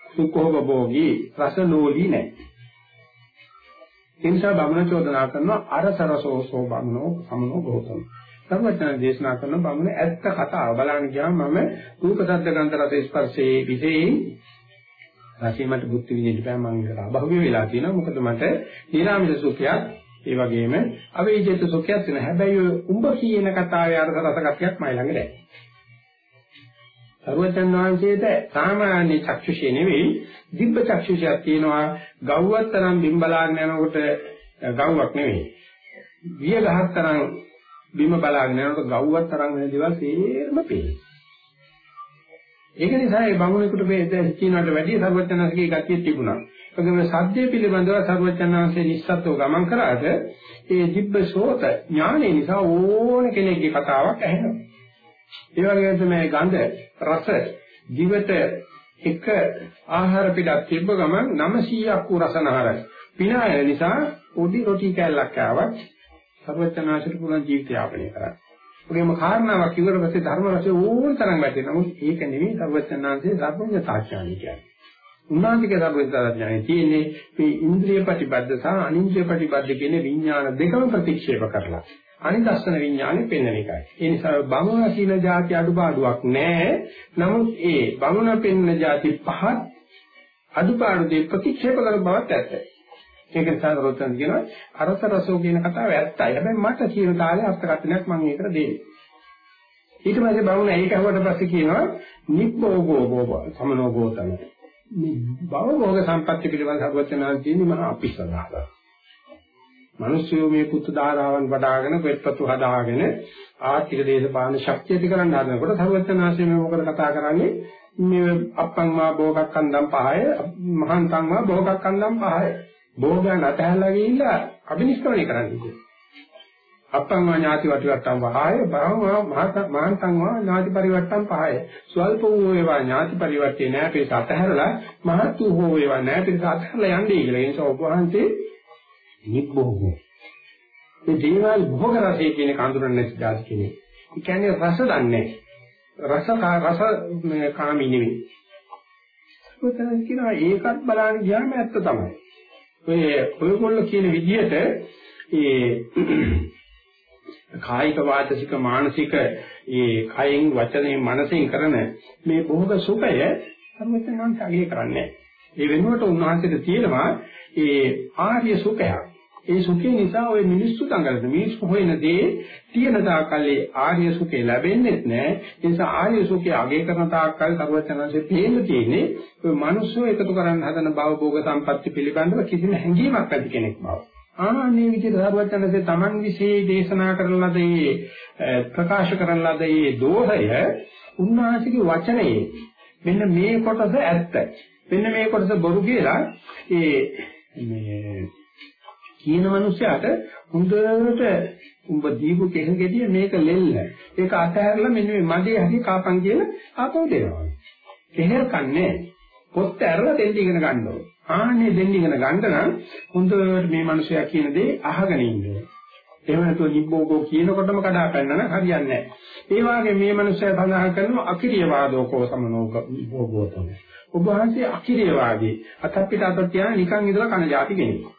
සුඛෝපභෝගී රසලෝලී නැහැ. ඒ නිසා බමුණ චෝදනා කරනවා අරස රසෝ සෝ බමුණෝ සමනෝ ගෝතම. සර්වඥ දේශනා කරන බමුණ ඇත්ත කතාව බලන්න ගියාම මම රූප ශබ්ද ගන්ධ රස ස්පර්ශයේ විශේෂයෙන් රසීමට බුද්ධ විදිහට බෑ මම ඒකට අභව්‍ය වෙලා තියෙනවා. මොකද මට නිරාමිත සුඛයක් ඒ වගේම අවේජිත සුඛයක් තියෙන හැබැයි උඹ කියන කතාවේ අර්ථ රස කතියක් මයි ළඟ නැහැ. සර්වඥ වහන්සේට සාමාන්‍ය චක්ෂුෂය නෙවෙයි දිබ්බ චක්ෂුෂයක් තියෙනවා. ගව්වත් තරම් බිම්බලාගෙන යනකොට ගව්වක් නෙවෙයි. විය ගහක් තරම් බිම බලාගෙන යනකොට ගව්වත් තරම් වෙන දේවල් සේරම පේනවා. ඒක නිසා ඒ බමුණෙකුට මේ කියනකට වැඩිය සර්වඥාන්සේගේ ගතිය තිබුණා. ඒකම සද්දේ පිළිබඳව සර්වඥාන්සේ නිස්සත්ව ගමන් කරාද ඒ දිබ්බ සෝත ඥානෙ නිසා ඕන කෙනෙක්ගේ කතාවක් ඇහෙනවා. ඒ වගේම තමයි ගඳ රස දිවට එක ආහාර පිටක් තිබ්බ ගමන් 900ක් වූ රසනහරයි. පිනාය නිසා පොඩි රොටි කෑල්ලක් ආවත් සර්වඥාන්සේට පුළුවන් ජීවිතය යාපනය කරන්න. ඒකම කාරණාවක් ඉවර පස්සේ ධර්ම රසය ඕන තරම් වැටෙනවා. නමුත් ඒක නෙවෙයි සර්වඥාන්සේ ධර්මඥතාඥානය කියන්නේ. උන්වහන්සේගේ සර්වඥතාඥානය තියෙන්නේ මේ ඉන්ද්‍රිය ප්‍රතිබද්ධ සහ අනින්ද්‍රිය ප්‍රතිබද්ධ කියන විඥාන දෙකම ප්‍රතික්ෂේප කරලා. අනිදස්සන විඥානෙ පෙන්වන එකයි. ඒ නිසා බමුණ කියන જાති අඩුපාඩුවක් නැහැ. නමුත් ඒ බමුණ පෙන්වන જાති පහත් අඩුපාඩු දෙක ප්‍රතික්ෂේප කරන බවත් ඇත්තයි. ඒක නිසා රොතන් කියනවා අරස රසෝ කියන කතාව ඇත්තයි. හැබැයි මට කියන තාලේ අර්ථකථනයක් මම ඒකට දෙන්නේ. ඊට පස්සේ බමුණ ඒක අහුවට පස්සේ කියනවා නිබ්බෝගෝ බෝබ සමනෝගෝ තමයි. මේ භවෝග සම්පත්‍ය පිළිබඳ සර්වචනාල් කියන්නේ මහා අපිස්සදාහක. මිනිස්සු මේ පුත්තු ධාරාවන් වඩාගෙන පෙත්පතු හදාගෙන ආර්ථික දේශපාලන ශක්තිය ඇති කරන්න හදනකොට සර්වචනාංශයේ මේ මොකද කතා කරන්නේ මේ අප්පං මා භෝගක්ඛන්දම් පහය මහන්තං මා භෝගක්ඛන්දම් පහය භෝගයන් අතහැරලා ගිහිල්ලා අබිනිෂ්ක්‍රමණය කරන්න කිව්වා. අප්පං වා ඥාති වටිවට්ටම් පහය බහව මහන්තං වා ඥාති පරිවට්ටම් පහය. ස්වල්ප වූ ඒවා ඥාති පරිවට්ටේ නැහැ පිට අතහැරලා මහත් වූ ඒවා නැහැ පිට අතහැරලා යන්නේ කියලා. ඒ නිසා ඔබ වහන්සේ නිබ්බෝගෝ. මේ දේවල් භෝග රසය කියන කඳුරන්නේ නැති දාස් කෙනෙක්. ඒ කියන්නේ රස දන්නේ රස රස කාමී නෙවෙයි. ඔතන කියනවා ඒකත් බලන්න ගියාම ඇත්ත තමයි. ඔය ඔයගොල්ලෝ කියන විදිහට ඒ කායික වාචසික මානසික ඒ කයෙන් වචනේ මනසෙන් කරන මේ භෝග සුඛය සම්මතනන්ත අගය කරන්නේ. ඒ වෙනුවට උන්වහන්සේට තියෙනවා ඒ ආර්ය සුඛයක්. ඒ සුඛය නිසා ওই මිනිස්සු දඟලන මිනිස්සු හොයන දේ තියෙන තාකල්ලේ ආර්ය සුඛය ලැබෙන්නේ නැහැ. ඒ නිසා ආර්ය සුඛය අගය කරන තාකල් සර්වඥාන්සේ තේන්න තියෙන්නේ ඔය මිනිස්සු එකතු කරන්න හදන භව භෝග සම්පatti පිළිබඳව කිසිම හැඟීමක් නැති කෙනෙක් බව. ආන්නේ විදිහට සර්වඥාන්සේ Taman විශ්ේ දේශනා කරන ලද ඒ ප්‍රකාශ කරන ලද ඒ දෝෂය උන්වහන්සේගේ වචනයේ මෙන්න මේ කොටස ඇත්ත. මෙන්න මේ කොටස බොරු කියලා ඒ මේ කියන මනුස්සයාට හොඳට උඹ දීපු කෙහෙල් ගෙඩිය මේක ලෙල්ල. ඒක අතහැරලා මෙන්න මේ මඩේ හැටි කාපන් කියලා ආපහු දෙනවා. කෙහෙල් කන්නේ පොත් ඇරලා දෙන්න ඉගෙන ගන්න ඕනේ. ආන්නේ දෙන්න ඉගෙන ගන්න නම් හොඳට මේ මනුස්සයා කියන දේ අහගෙන ඉන්න ඕනේ. එහෙම නැතුව නිබ්බෝගෝ කියනකොටම කඩා පැනන හරියන්නේ නැහැ. ඒ වගේ මේ මනුස්සයා සඳහන් කරනවා අකිරිය වාදෝකෝ සමනෝක භෝගෝතම. ඔබ වහන්සේ අකිරිය වාදී අතප්පිට අත තියාන නිකන් ඉඳලා කන જાති කෙනෙක්.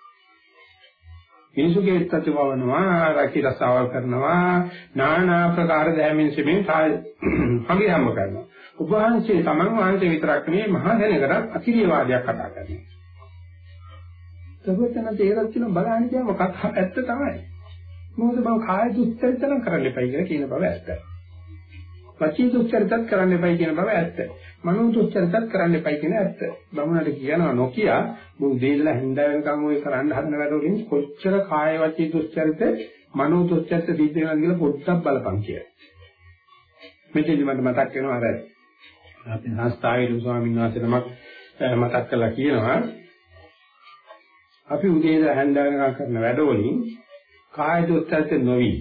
මිනිසුගේ ප්‍රතිවවනවා රැකී රසාවල් කරනවා নানা ආකාර දෑමින් සෙමින් හගේ හැම කරනවා. ඔබ වහන්සේ තමන් වහන්සේ විතරක් නෙවෙයි මහා දැනකට අකිරිය වාදයක් කතා කරනවා. සබතන තේරෙන්න කියන බලන්න කියන මොකක් ඇත්ත තමයි. මොකද මම කාය දුස්චරිතන කරන්න එපයි කියලා කියන බව ඇත්ත. වචී දුස්චරිතත් කරන්න එපයි කියන බව ඇත්ත. මනෝ දුස්චරිතත් කරන්න එපයි කියන ඇත්ත. බමුණට කියනවා නොකිය මුන් දෙල්ල හින්දා වෙනකම් ඔය කරන්න හදන වැඩවලින් කොච්චර කාය වචී දුස්චරිත මනෝ දුස්චරිත සිද්ධ වෙනවද කියලා පොඩ්ඩක් බලපන් කියලා. මෙතෙදි මට මතක් වෙනවා අර අපි හස්තාවේ ස්වාමීන් වහන්සේ නමක් මතක් කරලා කියනවා අපි උදේ ඉඳලා හැන්දා වෙනකම් කරන වැඩවලින් කාය දුස්චරිත නොවි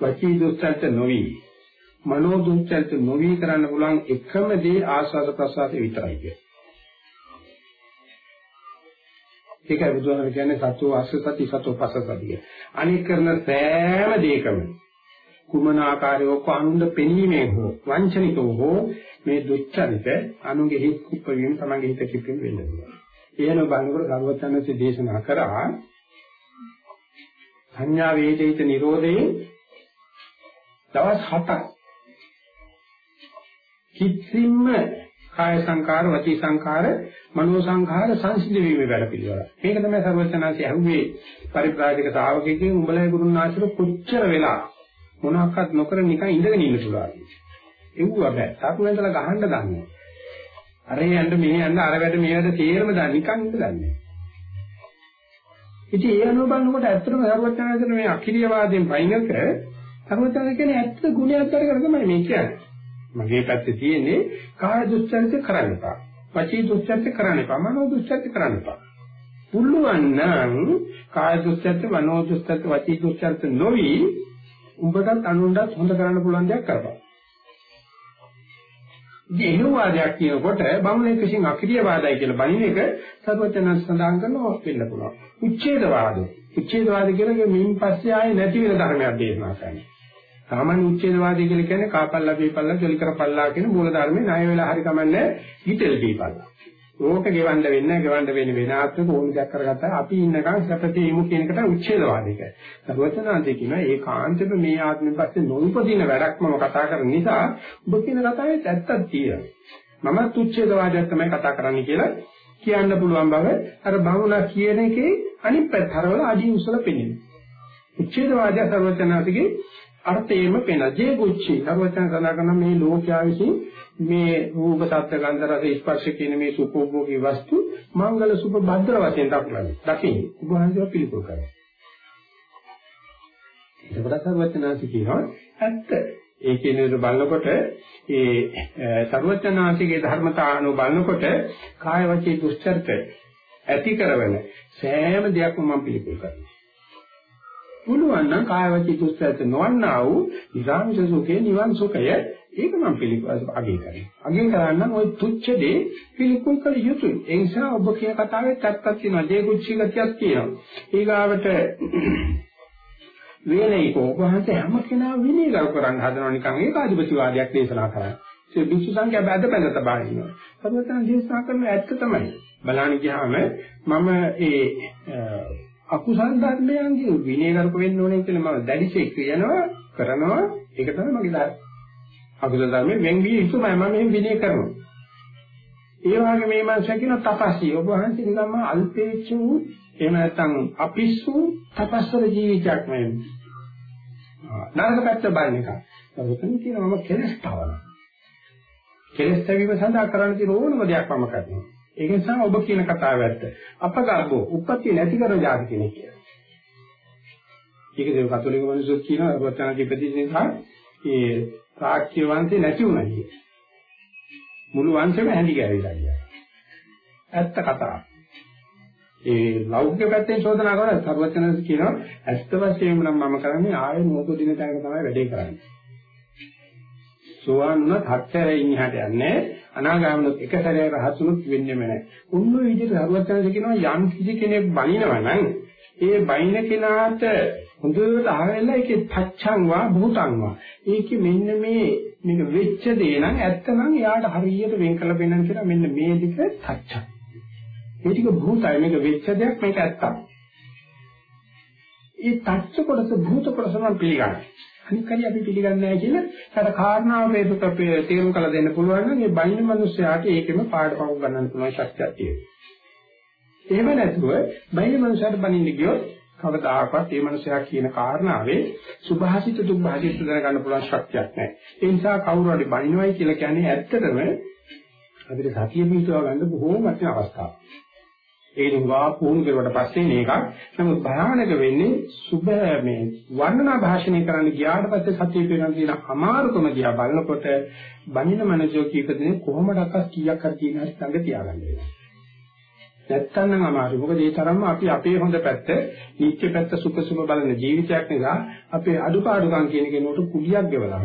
වචී දුස්චරිත නොවි මනෝ දුක්චරිත නොවි කරන්න පුළුවන් එකම දේ ආස්වාද ප්‍රසආසය විතරයි කියන්නේ. ඒකයි බුදුහාම කියන්නේ සත්‍ය අස්සසති සත්‍ය පස්සසතිය. අනික් කරන සෑම දෙයකම කුමන ආකාරයක අනුන්ද පෙනීමේ හෝ වංචනිකව හෝ මේ දුක්චරිත අනුගේ හිත් කුප්පවීම තමගේ හිත කිප්පෙන් වෙන්නේ. එහෙම බලනකොට සර්වඥාන්සේ දේශනා කරා සංඥා වේදිත නිරෝධේ දවස් 7ක් කිසිම කාය සංකාර, වචී සංකාර, මනෝ සංකාර සංසිද්ධ වීමේ වැඩ පිළිවෙල. මේක තමයි සර්වඥාන්සේ අහුවේ පරිප්‍රාජික ශ්‍රාවකෙකින් උඹලයි ගුරුනාථට කොච්චර වෙලා මොනවාක්වත් නොකර නිකන් ඉඳගෙන ඉන්න පුළුවන්. එව්ව බෑ. සාකුණෙන්දලා ගහන්න දන්නේ. අර යන්න මෙහෙ යන්න අර වැඩ මේ වැඩ තේරම දන්නේ නිකන් ඉඳන්නේ. ඉතින් ඒ අනුව බලනකොට ඇත්තටම සර්වඥාන්සේ මේ අකිරියවාදයෙන් පයින්නක සර්වඥාන්සේ කියන්නේ ඇත්ත ගුණයක් කරගෙන තමයි මේ කියන්නේ. මගේ පැත්තේ තියෙන්නේ කාය දුස්චරිත කරන්න එපා. වචී දුස්චර්ත කරන්න එපා. මනෝ දුස්චර්ත කරන්න එපා. පුළුවන් නම් කාය දුස්චර්ත, මනෝ දුස්චර්ත, වචී දුස්චර්ත නොවි උඹටත් අනුන්ටත් හොඳ කරන්න පුළුවන් දෙයක් කරපන්. දේහවාදයක් කියනකොට බමුණෙක් විසින් අක්‍රීය වාදයි කියලා බණින එක සර්වචනන් සඳහන් කරනවා වෙන්න පුළුවන්. උච්ඡේදවාදය. උච්ඡේදවාද කියන්නේ මින් පස්සේ ආයේ නැති වෙන ධර්මයක් දේශනා කරන්නේ. සාමාන්‍ය උච්ඡේදවාදී කියලා කියන්නේ කාපල්ලා බීපල්ලා ජොලි කරපල්ලා කියන මූල ධර්මේ ණය වෙලා හරි කමන්නේ හිතෙල් බීපල්ලා. ඕක ගෙවන්න වෙන්නේ ගෙවන්න වෙන්නේ වෙන ආත්මක ඕන දෙයක් කරගත්තා අපි ඉන්නකන් සැපතේ ඉමු කියන එකට උච්ඡේදවාදීක. සර්වචනාන්තේ කියන ඒකාන්තෙම මේ ආත්මෙන් පස්සේ නොඋපදින වැඩක් මම කතා කරන නිසා ඔබ කියන කතාවේ ඇත්තක් තියෙනවා. මමත් උච්ඡේදවාදයක් තමයි කතා කරන්නේ කියලා කියන්න පුළුවන් බව අර බහුණා කියන එකේ අනිත් පැත්ත හරවල අඩි උසල පෙනෙනවා. උච්ඡේදවාදය සර්වචනාන්තේ අර්ථයෙන්ම පෙන ජේ කුච්චි සර්වචන සඳහන් කරන මේ ලෝකයා විසින් මේ රූප ශබ්ද ගන්ධ රස ස්පර්ශ කියන මේ සුඛෝභෝගී වස්තු මංගල සුභ භද්‍ර වශයෙන් දක්වන්නේ. දකින්න. උභාන්තිව පිළිකුල් කරනවා. ඒකට සර්වචනාසි කියනවා ඇත්ත. ඒ කියන විදිහට බලනකොට ඒ සර්වචනාසිගේ ධර්මතාවano බලනකොට කාය වචී දුස්චර්ත ඇති කරවන සෑම දෙයක්ම මම පිළිකුල් කරනවා. පුළුවන් නම් කාය වචී දුස්චර්ත නොවන්නා වූ නිරාමිෂ සුඛේ නිවන් සුඛය ඒක මම පිළිගන්න අගය කරනවා. අගය කරන්න ওই තුච්ඡ දේ පිළිකුල් කළ යුතුයි. ඒ නිසා ඔබ කියන කතාවේ ඇත්තක් තියෙනවා. දේ කුච්චි ගතියක් තියෙනවා. ඊගාවට වේලයිකෝ වහන්සේ හැම කෙනා විනීගර කරන්න හදනවා නිකන් ඒකාධිපතිවාදයක් දේශනා කරන්නේ. ඒ විසු සංඛ්‍යා බැද බැද තබා ඉන්නවා. සර්වතන දේශනා කරන ඇත්ත තමයි. බලන්න ගියාම මම ඒ අකුසල් ධර්මයන්ගේ විනයගරුක වෙන්න ඕනේ කියලා මම දැඩිසේ කියනවා කරනවා ඒක තමයි මගේ ධර්ම. අකුසල ධර්මයෙන් වෙන් වී යුතුමයි මම මේ විනය කරනවා. ඒ වගේ මේ මාංශය කියන තපස්සී ඔබ වහන්සේ නිකම්ම අල්පේච්ඡ වූ එහෙම නැත්නම් අපිස්සු තපස්සර ජීවිතයක් මේ නරක පැත්ත බලන එක. ඒකෙන් කියනවා මම කෙලස් තවන. කෙලස් තැවීම සඳහා කරන්න තියෙන ඕනම දෙයක් මම කරනවා. ඒක නිසා ඔබ කියන කතාව ඇත්ත. අපගාබෝ උපත්ති නැති කරන જાති කෙනෙක් කියලා. ඒක දේ කතෝලික මිනිස්සු කියනවා වචනකේ ප්‍රතිනිසා ඒ සාක්ෂ්‍ය වංශේ නැති වුණා කිය. මුළු වංශෙම හැඳි ගෑවිලා කියලා. ඇත්ත කතාව. ඒ ලෞකික පැත්තෙන් චෝදනා කරලා සර්වචනස් කියනවා ඇත්ත වශයෙන්ම නම් මම කරන්නේ ආයෙ මොකදින තැනක තමයි වැඩේ කරන්නේ. සෝවාන් වුණත් හත්තරෙන් ඉහට යන්නේ අනාගාමී එක සැරේ රහතුනුත් වෙන්නේම නැහැ. උන්නු විදිහට හරුවත්යන්ද කියනවා යම් කිසි කෙනෙක් බණිනවා නම් ඒ බයින කෙනාට හොඳට අහලා ඒකේ තච්ඡං වා භූතං වා. ඒකේ මෙන්න මේ මේක වෙච්ච දේ නම් ඇත්තනම් යාට හරියට වෙන් කළ බෙන්නන් කියලා මෙන්න මේ ටික තච්ඡං. මේ ටික භූතයි මේක වෙච්ච දෙයක් මේක ඇත්තක්. ඒ තච්ඡ කොටස භූත කොටස නම් පිළිගන්නේ. අනිත් කලිය අපි පිළිගන්නේ නැහැ කියලා අර කාරණාව වේදුක තේරුම් කළ දෙන්න පුළුවන් නම් මේ බයින මිනිස්යාට ඒකෙම පාඩපව් ගන්නන්න පුළුවන් ශක්තියක් තියෙනවා. එහෙම නැතුව බයින මිනිස්යාට බනින්න ගියොත් කවදාකවත් මේ මිනිස්යා කියන කාරණාවේ සුභාසිත දුභාසිත දැනගන්න පුළුවන් ශක්තියක් නැහැ. ඒ නිසා කවුරු හරි බනිනවයි කියලා කියන්නේ ඇත්තටම අපිට සතිය පිටව ගන්න බොහෝම වටින අවස්ථාවක්. ඒ නුඹා පුහුණු කරුවට පස්සේ මේක නමුත් භයානක වෙන්නේ සුබ මේ වර්ණනා භාෂණය කරන්න ගියාට පස්සේ සතිය පිරන තියෙන අමාරුකම දිහා බලනකොට බණින මනසෝ කීපදෙනේ කොහොමඩක්වත් කීයක් හරි කියන හරි සංග තියාගන්න වෙනවා. නැත්තම් නම් අමාරුයි. මොකද ඒ තරම්ම අපි අපේ හොඳ පැත්ත, නිත්‍ය පැත්ත සුඛ සුභ බලන ජීවිතයක් නිසා අපේ අඩුපාඩුකම් කියන කෙනෙකුට කුලියක් ගෙවලා.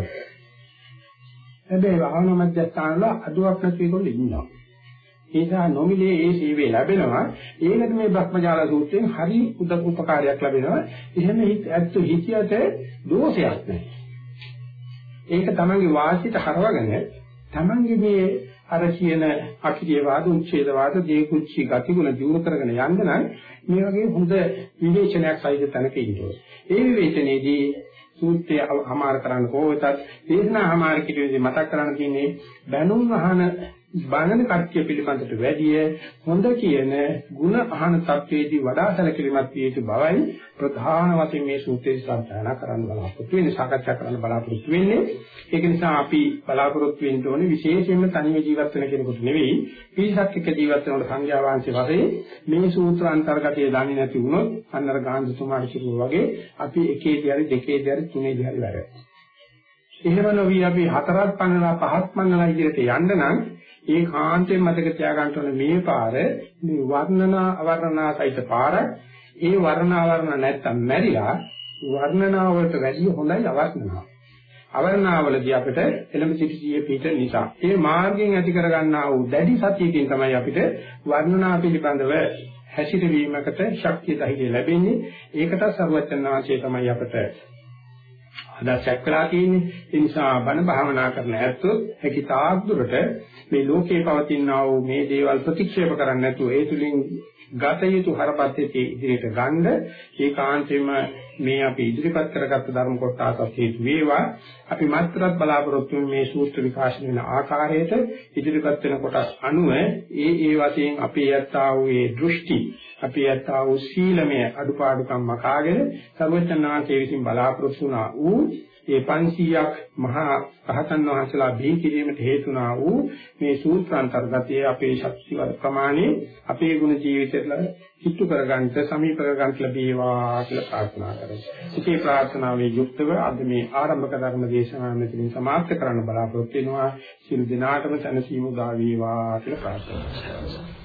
හැබැයි භාවනා මධ්‍යස්ථානවල අඩුවක් නැති ඒගොල්ලෝ ඉන්නවා. නිසා නොමිලේ ඒ සීවේ ලැබෙනවා. ඒකට මේ බ්‍රහ්මජාල සූත්‍රයෙන් හරි උදව් උපකාරයක් ලැබෙනවා. එහෙම ඇත්ත හිතියට දෝෂයක් නැහැ. ඒක තමන්ගේ වාසියට හරවගෙන තමන්ගේ මේ අර කියන අකිරියවාද උච්ඡේදවාද දේකුච්චි ගතිගුණ දිනු කරගෙන යන්න නම් මේ වගේ හොඳ විවේචනයක් සහිත තැනක ඉන්න ඕනේ. ඒ විවේචනයේදී සූත්‍රය අමාර කරන්න කොහොමද දේශනා අමාර කිරීමේදී මතක් කරන්න තියෙන්නේ බැනුම් අහන බාහන කට්ටිය පිළිබඳට වැඩිය හොඳ කියන ಗುಣ අහන තත්වයේදී වඩා සැලකිලිමත් විය යුතු බවයි ප්‍රධාන වශයෙන් මේ සූත්‍රයේ සාකච්ඡා කරන්න බලාපොරොත්තු වෙන්නේ. සාකච්ඡා කරන්න බලාපොරොත්තු වෙන්නේ. ඒක නිසා අපි බලාපොරොත්තු වෙන්න ඕනේ විශේෂයෙන්ම තනිව ජීවත් වෙන කෙනෙකුට නෙවෙයි පිරිසක් එක්ක ජීවත් වෙනකොට සංඥා වාංශේ වශයෙන් මේ සූත්‍ර අන්තර්ගතයේ දන්නේ නැති වුණොත් අන්නර ගාන්ධතුමාට කිව්වා වගේ අපි එකේදී හරි දෙකේදී හරි තුනේදී හරි වැරදි එහෙම නොවි අපි හතරක් පන්නලා පහක් පන්නලා ඉදිරියට යන්න නම් ඒ කාන්තෙන් මතක තියාගන්න ඕනේ මේ පාර මේ වර්ණනා අවර්ණනා සහිත පාර ඒ වර්ණනා අවර්ණ නැත්තම් මැරිලා වර්ණනා වලට වැඩිය හොඳයි අවර්ණනාව. අවර්ණාවලදී අපිට එළඹ සිටියේ පිට නිසා. ඒ මාර්ගයෙන් ඇති කරගන්නා වූ දැඩි සතියකින් තමයි අපිට වර්ණනා පිළිබඳව හැසිරවීමකට ශක්තිය ධෛර්යය ලැබෙන්නේ. ඒකට සර්වචන්නාංශය තමයි අපිට අදර්ශයක් වෙලා තියෙන්නේ ඒ නිසා බණ භාවනා කරන ඇත්තොත් හැකි තාක් දුරට මේ ලෝකේ පවතින වූ මේ දේවල් ප්‍රතික්ෂේප කරන්නේ නැතුව ඒ තුලින් ගත යුතු හරපද්ධතිය ඉදිරියට ගන්න ඒකාන්තයෙන්ම මේ අපි ඉදිරිපත් කරගත්ත ධර්ම කොටසක් හේතු වේවා. අපි මාත්‍රත් බලාපොරොත්තු මේ සූත්‍ර විකාශන වෙන ආකාරයට ඉදිරිපත් වෙන කොටස් අනුව ඒ ඒ වශයෙන් අපේ යත්තා වූ ඒ දෘෂ්ටි අපේ යත්තා වූ සීලමය අඩුපාඩුකම් මකාගෙන සර්වචනාංශයේ විසින් බලාපොරොත්තු වුණා වූ ඒ 500ක් මහා රහතන් වහන්සේලා බිහි කිරීමට හේතුනා වූ මේ සූත්‍රාන්තර්ගතයේ අපේ ශක්තිවල ප්‍රමාණය අපේ ගුණ ජීවිතයට කිට්ටු කරගන්නට සමීප කරගන්නට ලැබේවා කියලා ප්‍රාර්ථනා කරමි. ඉතින් ප්‍රාර්ථනාවේ යුක්තව අද මේ ආරම්භක ධර්ම දේශනාව මෙතනින් සමාප්ත කරන්න බලාපොරොත්තු වෙනවා. සියලු දෙනාටම සැනසීම උදා වේවා කියලා ප්‍රාර්ථනා කරනවා.